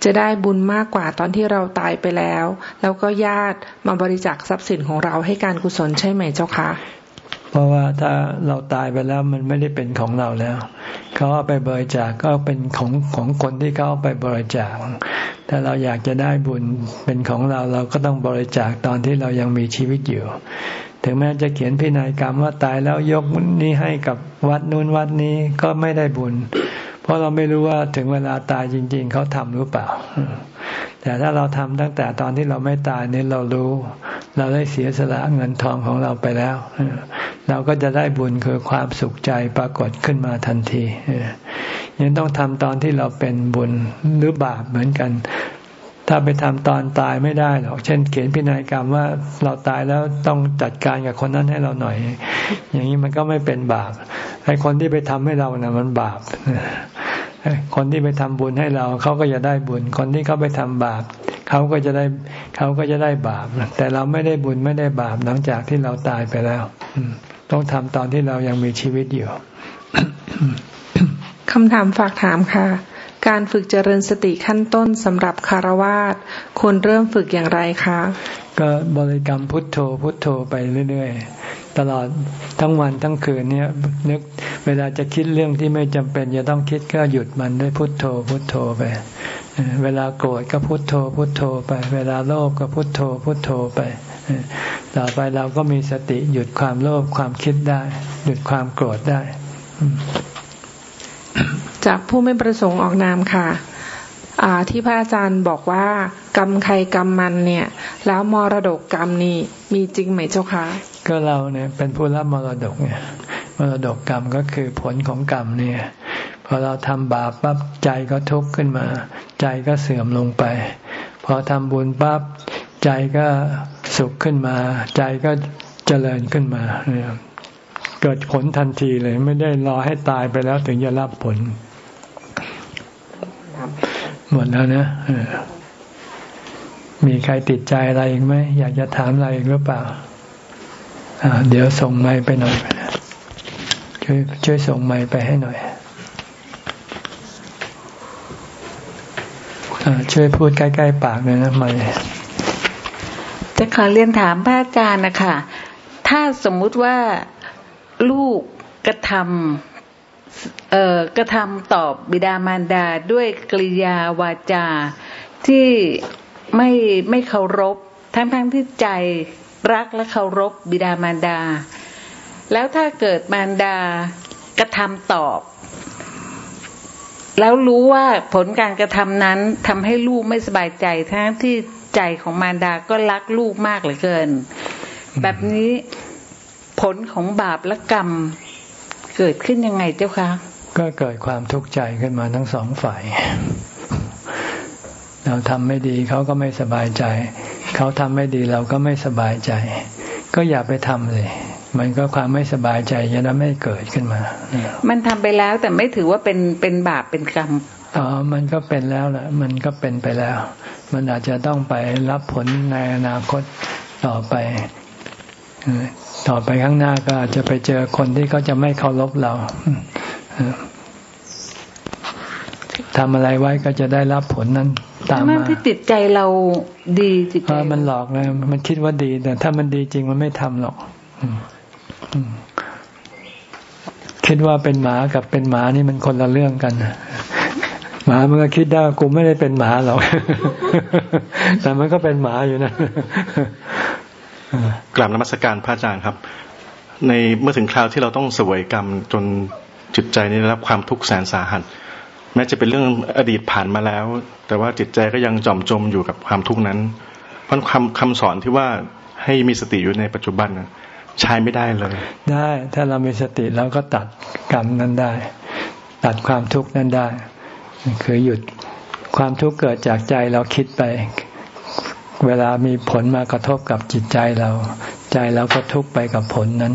จะได้บุญมากกว่าตอนที่เราตายไปแล้ว แล้วก็ญาติมาบริจาคทรัพย์สินของเราให้การกุศลใช่ไหมเจ้าคะ เพราะว่าถ้าเราตายไปแล้วมันไม่ได้เป็นของเราแล้ว เขาเอาไปบริจาคก็เป็นของของคนที่เขาเอาไปบริจาค ถ้าเราอยากจะได้บุญเป็นของเราเราก็ต้องบริจาคตอนที่เรายังมีชีวิตอยู่ ถึงแม้จะเขียนพินัยกรรมว่าตายแล้วยกนี้ให้กับวัดนู้นวัดนี้ก็ไม่ได้บุญ เพราะเราไม่รู้ว่าถึงเวลาตายจริง ๆเขาทำหรือเปล่า แต่ถ้าเราทำตั้งแต่ตอนที่เราไม่ตายนี่เรารู้ เราได้เสียสละเงินทองของเราไปแล้ว เราก็จะได้บุญคือความสุขใจปรากฏขึ้นมาทันทียังต้องทำตอนที่เราเป็นบุญหรือบาปเหมือนกัน ถ้าไปทำตอนตายไม่ได้หรอก เช่น เขียนพินัยกรรมว่าเราตายแล้วต้องจัดการกับคนนั้นให้เราหน่อย อย่างนี้มันก็ไม่เป็นบาปไอ้คนที่ไปทำให้เรานะ่ะมันบาปคนที่ไปทำบุญให้เราเขาก็จะได้บุญ คนที่เขาไปทำบาปเขาก็จะได้เขาก็จะได้บาป แต่เราไม่ได้บุญไม่ได้บาปหลังจากที่เราตายไปแล้วต้องทำตอนที่เรายังมีชีวิตอยู่คำถามฝากถามค่ะ การฝึกเจริญสติขั้นต้นสำหรับคารวาสควรเริ่มฝึกอย่างไรคะ ก็บริกรรมพุทโธพุทโธไปเรื่อยๆ ตลอดทั้งวันทั้งคืนเนี่ยนึกเวลาจะคิดเรื่องที่ไม่จำเป็นจะต้องคิดก็หยุดมันด้วยพุทโธพุทโธไป เวลาโกรธก็พุทโธพุทโธไป เวลาโลภก็พุทโธพุทโธไปต่อไปเราก็มีสติหยุดความโลภความคิดได้ หยุดความโกรธได้ จากผู้ไม่ประสงค์ออกนามค่ะที่พระอาจารย์บอกว่ากรรมใครกรรมมันเนี่ย แล้วมรดกกรรมนี่มีจริงไหมเจ้าคะก็เราเนี่ยเป็นผู้รับมรดกเนี่ยมรดกกรรมก็คือผลของกรรมเนี่ยพอเราทำบาปปั๊บใจก็ทุกข์ขึ้นมา ใจก็เสื่อมลงไป พอทำบุญปั๊บใจก็สุขขึ้นมา ใจก็เจริญขึ้นมาเนี่ยเกิดผลทันทีเลย ไม่ได้รอให้ตายไปแล้วถึงจะรับผล หมดแล้วนะมีใครติดใจอะไรอีกไหมอยากจะถามอะไรอีกหรือเปล่าเดี๋ยวส่งไม้ไปหน่อยช่วยช่วยส่งไม้ไปให้หน่อยอช่วยพูดใกล้ๆปากเลยนะไม้จะขอเรียนถามพระอาจารย์นะคะถ้าสมมุติว่าลูกกระทำ กระทำตอบบิดามารดาด้วยกริยาวาจา ที่ไม่ไม่เคารพ ทั้งทั้งที่ใจรักและเคารพบิดามารดา แล้วถ้าเกิดมารดากระทำตอบ แล้วรู้ว่าผลการกระทำนั้นทำให้ลูกไม่สบายใจ ทั้งที่ใจของมารดาก็รักลูกมากเหลือเกิน แบบนี้ผลของบาปและกรรม เกิดขึ้นยังไงเจ้าคะก็เกิดความทุกข์ใจขึ้นมาทั้งสองฝ่าย เราทำไม่ดีเขาก็ไม่สบายใจ เขาทำไม่ดีเราก็ไม่สบายใจ ก็อย่าไปทำเลยมันก็ความไม่สบายใจจะไม่เกิดขึ้นมา มันทำไปแล้วแต่ไม่ถือว่าเป็นเป็นบาปเป็นกรรมอ๋อ มันก็เป็นแล้วแหละ มันก็เป็นไปแล้ว มันอาจจะต้องไปรับผลในอนาคตต่อไป ต่อไปข้างหน้าก็อาจจะไปเจอคนที่เขาจะไม่เคารพเราทำอะไรไว้ก็จะได้รับผลนั้นตามมาที่ติดใจเราดีจิตใจมันหลอกนะมันคิดว่าดีแต่ถ้ามันดีจริงมันไม่ทำหรอกคิดว่าเป็นหมากับเป็นหมานี่มันคนละเรื่องกันหมามันก็คิดได้กูไม่ได้เป็นหมาหรอกแต่มันก็เป็นหมาอยู่นะ กราบนมัสการพระอาจารย์ครับ ในเมื่อถึงคราวที่เราต้องสวยกรรมจนจิตใจนี้ได้รับความทุกข์แสนสาหัสแม้จะเป็นเรื่องอดีตผ่านมาแล้ว แต่ว่าจิตใจก็ยังจอมจมอยู่กับความทุกข์นั้น เพราะคำคำสอนที่ว่าให้มีสติอยู่ในปัจจุบันใช้ไม่ได้เลย ได้ถ้าเรามีสติเราก็ตัดกรรมนั้นได้ ตัดความทุกข์นั้นได้ คือหยุดความทุกข์เกิดจากใจเราคิดไป เวลามีผลมากระทบกับจิตใจเรา ใจเราก็ทุกไปกับผลนั้น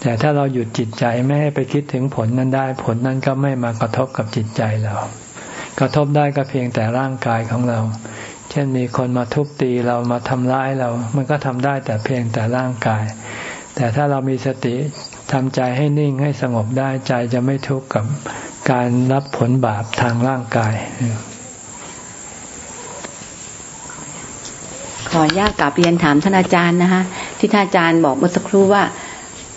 แต่ถ้าเราหยุดจิตใจไม่ให้ไปคิดถึงผลนั้นได้ ผลนั้นก็ไม่มากระทบกับจิตใจเรา กระทบได้ก็เพียงแต่ร่างกายของเรา เช่นมีคนมาทุบตีเรามาทำร้ายเรา มันก็ทำได้แต่เพียงแต่ร่างกาย แต่ถ้าเรามีสติทำใจให้นิ่งให้สงบได้ใจจะไม่ทุกข์กับการรับผลบาปทางร่างกาย ออนุญาตกลับเรียนถามท่านอาจารย์นะคะที่ท่านอาจารย์บอกเมื่อสักครู่ว่า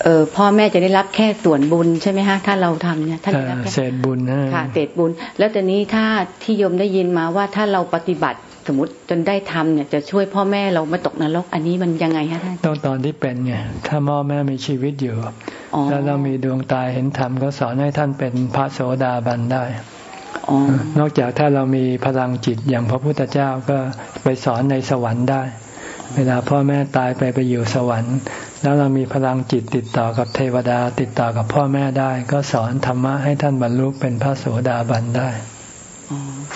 เออพ่อแม่จะได้รับแค่ส่วนบุญใช่ไหมคะถ้าเราทำเนี่ยท่านได้รับแค่เศษบุญนะค่ะเศษบุญ แล้วแต่นี้ถ้าที่โยมได้ยินมาว่าถ้าเราปฏิบัติสมมติจนได้ทำเนี่ยจะช่วยพ่อแม่เราไม่ตกนรก อันนี้มันยังไงคะท่านต้องตอนที่เป็นไงถ้าพ่อแม่มีชีวิตอยู่แล้วเรามีดวงตาเห็นธรรมก็สอนให้ท่านเป็นพระโสดาบันได้ นอกจากถ้าเรามีพลังจิตอย่างพระพุทธเจ้าก็ไปสอนในสวรรค์ได้ เวลาพ่อแม่ตายไปไปอยู่สวรรค์ แล้วเรามีพลังจิตติดต่อกับเทวดา ติดต่อกับพ่อแม่ได้ ก็สอนธรรมะให้ท่านบรรลุเป็นพระโสดาบันได้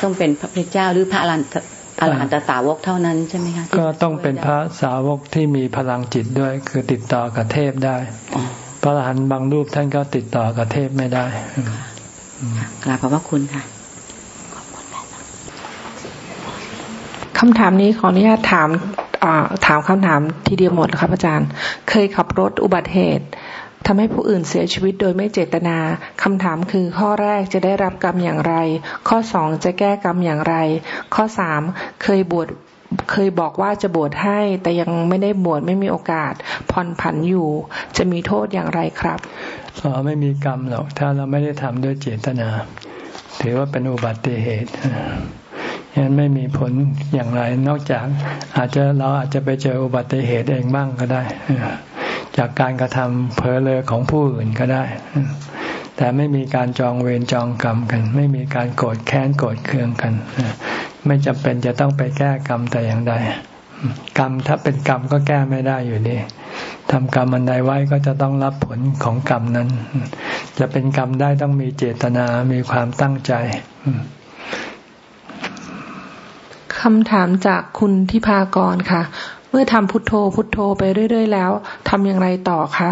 ต้องเป็นพระพุทธเจ้าหรือพระอรหันตอรหันตสาวกเท่านั้นใช่ไหมคะก็ต้องเป็นพระสาวกที่มีพลังจิตด้วย คือติดต่อกับเทพได้ พระอรหันต์บางรูปท่านก็ติดต่อกับเทพไม่ได้ กราบขอบพระคุณค่ะคำถามนี้ขออนุญาตถามถามคำถามทีเดียวหมดครับอาจารย์ เคยขับรถอุบัติเหตุทำให้ผู้อื่นเสียชีวิตโดยไม่เจตนาคำถามคือข้อแรกจะได้รับกรรมอย่างไร ข้อสองจะแก้กรรมอย่างไร ข้อสามเคยบวช เคยบอกว่าจะบวชให้ แต่ยังไม่ได้บวชไม่มีโอกาสผ่อนผันอยู่ จะมีโทษอย่างไรครับอ๋อไม่มีกรรมหรอก ถ้าเราไม่ได้ทำด้วยเจตนา ถือว่าเป็นอุบัติเหตุยังไม่มีผลอย่างไร นอกจากอาจจะเราอาจจะไปเจออุบัติเหตุเองบ้างก็ได้ จากการกระทำเผลอเลยของผู้อื่นก็ได้ แต่ไม่มีการจองเวรจองกรรมกัน ไม่มีการโกรธแค้นโกรธเคืองกัน ไม่จำเป็นจะต้องไปแก้กรรมแต่อย่างใด กรรมถ้าเป็นกรรมก็แก้ไม่ได้อยู่ดีทำกรรมอันใดไว้ก็จะต้องรับผลของกรรมนั้น จะเป็นกรรมได้ต้องมีเจตนา มีความตั้งใจคำถามจากคุณทิพากรค่ะ เมื่อทำพุทโธพุทโธไปเรื่อย ๆ แล้วทำอย่างไรต่อคะ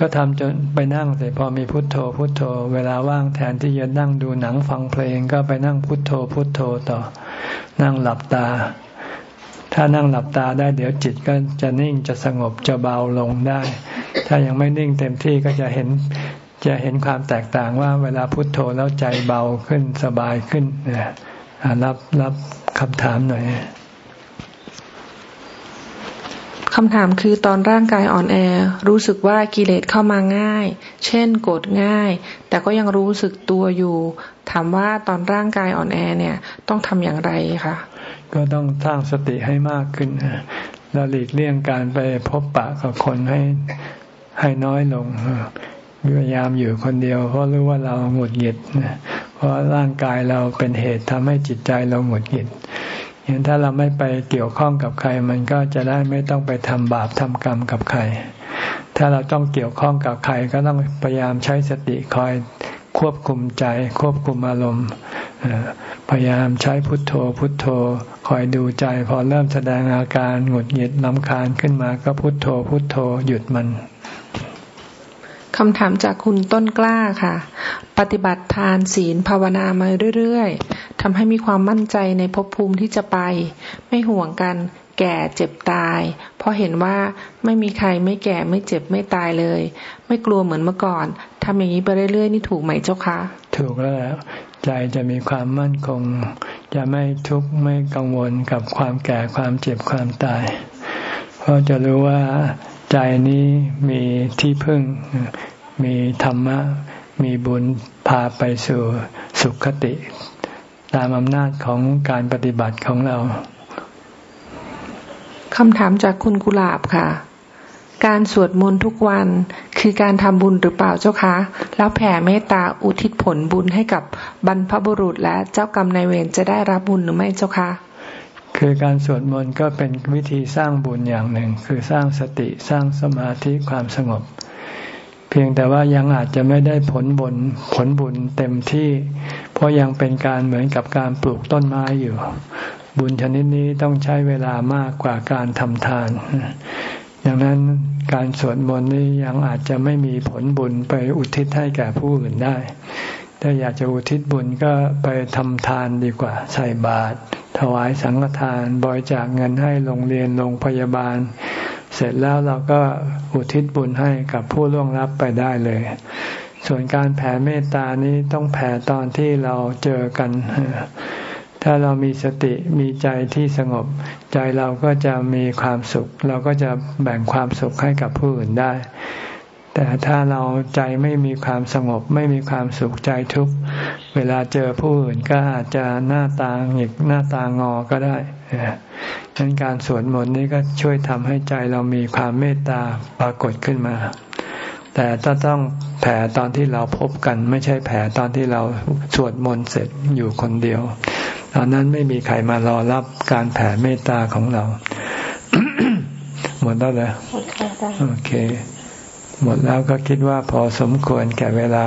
ก็ทำจนไปนั่งแต่พอมีพุทโธพุทโธ เวลาว่างแทนที่จะนั่งดูหนังฟังเพลง ก็ไปนั่งพุทโธพุทโธต่อ นั่งหลับตา ถ้านั่งหลับตาได้เดี๋ยวจิตก็จะนิ่งจะสงบจะเบาลงได้ ถ้ายังไม่นิ่งเต็มที่ก็จะเห็นจะเห็นความแตกต่างว่าเวลาพุทโธแล้วใจเบาขึ้นสบายขึ้นนะรับรับคำถามหน่อย คำถามคือตอนร่างกายอ่อนแอ รู้สึกว่ากิเลสเข้ามาง่าย เช่นโกรธง่าย แต่ก็ยังรู้สึกตัวอยู่ ถามว่าตอนร่างกายอ่อนแอเนี่ยต้องทำอย่างไรคะก็ต้องสร้างสติให้มากขึ้นแล้วหลีกเลี่ยงการไปพบปะกับคนให้ให้น้อยลงพยายามอยู่คนเดียว เพราะรู้ว่าเราหงุดหงิดเพราะร่างกายเราเป็นเหตุทำให้จิตใจเราหงุดหงิด เห็นถ้าเราไม่ไปเกี่ยวข้องกับใคร มันก็จะได้ไม่ต้องไปทำบาปทำกรรมกับใคร ถ้าเราต้องเกี่ยวข้องกับใครก็ต้องพยายามใช้สติคอยควบคุมใจ ควบคุมอารมณ์พยายามใช้พุทโธ พุทโธ คอยดูใจ พอเริ่มแสดงอาการหงุดหงิดลำคาญขึ้นมาก็พุทโธ พุทโธหยุดมันคำถามจากคุณต้นกล้าค่ะ ปฏิบัติทานศีลภาวนามาเรื่อยๆ ทำให้มีความมั่นใจในภพภูมิที่จะไป ไม่ห่วงกัน แก่เจ็บตาย เพราะเห็นว่าไม่มีใครไม่แก่ไม่เจ็บไม่ตายเลย ไม่กลัวเหมือนเมื่อก่อนทำอย่างนี้ไปเรื่อยๆนี่ถูกไหมเจ้าคะ ถูกแล้ว ใจจะมีความมั่นคง จะไม่ทุกข์ไม่กังวลกับความแก่ความเจ็บความตาย เพราะจะรู้ว่าใจนี้มีที่พึ่ง มีธรรมะ มีบุญพาไปสู่สุขติ ตามอำนาจของการปฏิบัติของเราคำถามจากคุณกุหลาบค่ะ การสวดมนต์ทุกวันคือการทำบุญหรือเปล่าเจ้าคะ แล้วแผ่เมตตาอุทิศผลบุญให้กับบรรพบุรุษและเจ้ากรรมนายเวรจะได้รับบุญหรือไม่เจ้าคะ คือการสวดมนต์ก็เป็นวิธีสร้างบุญอย่างหนึ่ง คือสร้างสติสร้างสมาธิความสงบ เพียงแต่ว่ายังอาจจะไม่ได้ผลบุญผลบุญเต็มที่ เพราะยังเป็นการเหมือนกับการปลูกต้นไม้อยู่ บุญชนิดนี้ต้องใช้เวลามากกว่าการทำทานดังนั้นการสวดมนต์นี้ยังอาจจะไม่มีผลบุญไปอุทิศให้แก่ผู้อื่นได้ ถ้าอยากจะอุทิศบุญก็ไปทำทานดีกว่า ใส่บาตรถวายสังฆทาน บริจาคเงินให้โรงเรียนโรงพยาบาล เสร็จแล้วเราก็อุทิศบุญให้กับผู้ล่วงลับไปได้เลย ส่วนการแผ่เมตตานี้ต้องแผ่ตอนที่เราเจอกัน ถ้าเรามีสติมีใจที่สงบ ใจเราก็จะมีความสุข เราก็จะแบ่งความสุขให้กับผู้อื่นได้ แต่ถ้าเราใจไม่มีความสงบ ไม่มีความสุขใจทุกเวลาเจอผู้อื่นก็อาจจะหน้าตาหงิกหน้าตางอก็ได้ ดังนั้นการสวดมนต์นี้ก็ช่วยทำให้ใจเรามีความเมตตาปรากฏขึ้นมา แต่ถ้าต้องแผ่ตอนที่เราพบกัน ไม่ใช่แผ่ตอนที่เราสวดมนต์เสร็จอยู่คนเดียว ตอนนั้นไม่มีใครมารอรับการแผ่เมตตาของเรา หมดแล้วเลยหมดแล้วโอเค หมดแล้วก็คิดว่าพอสมควรแก่เวลา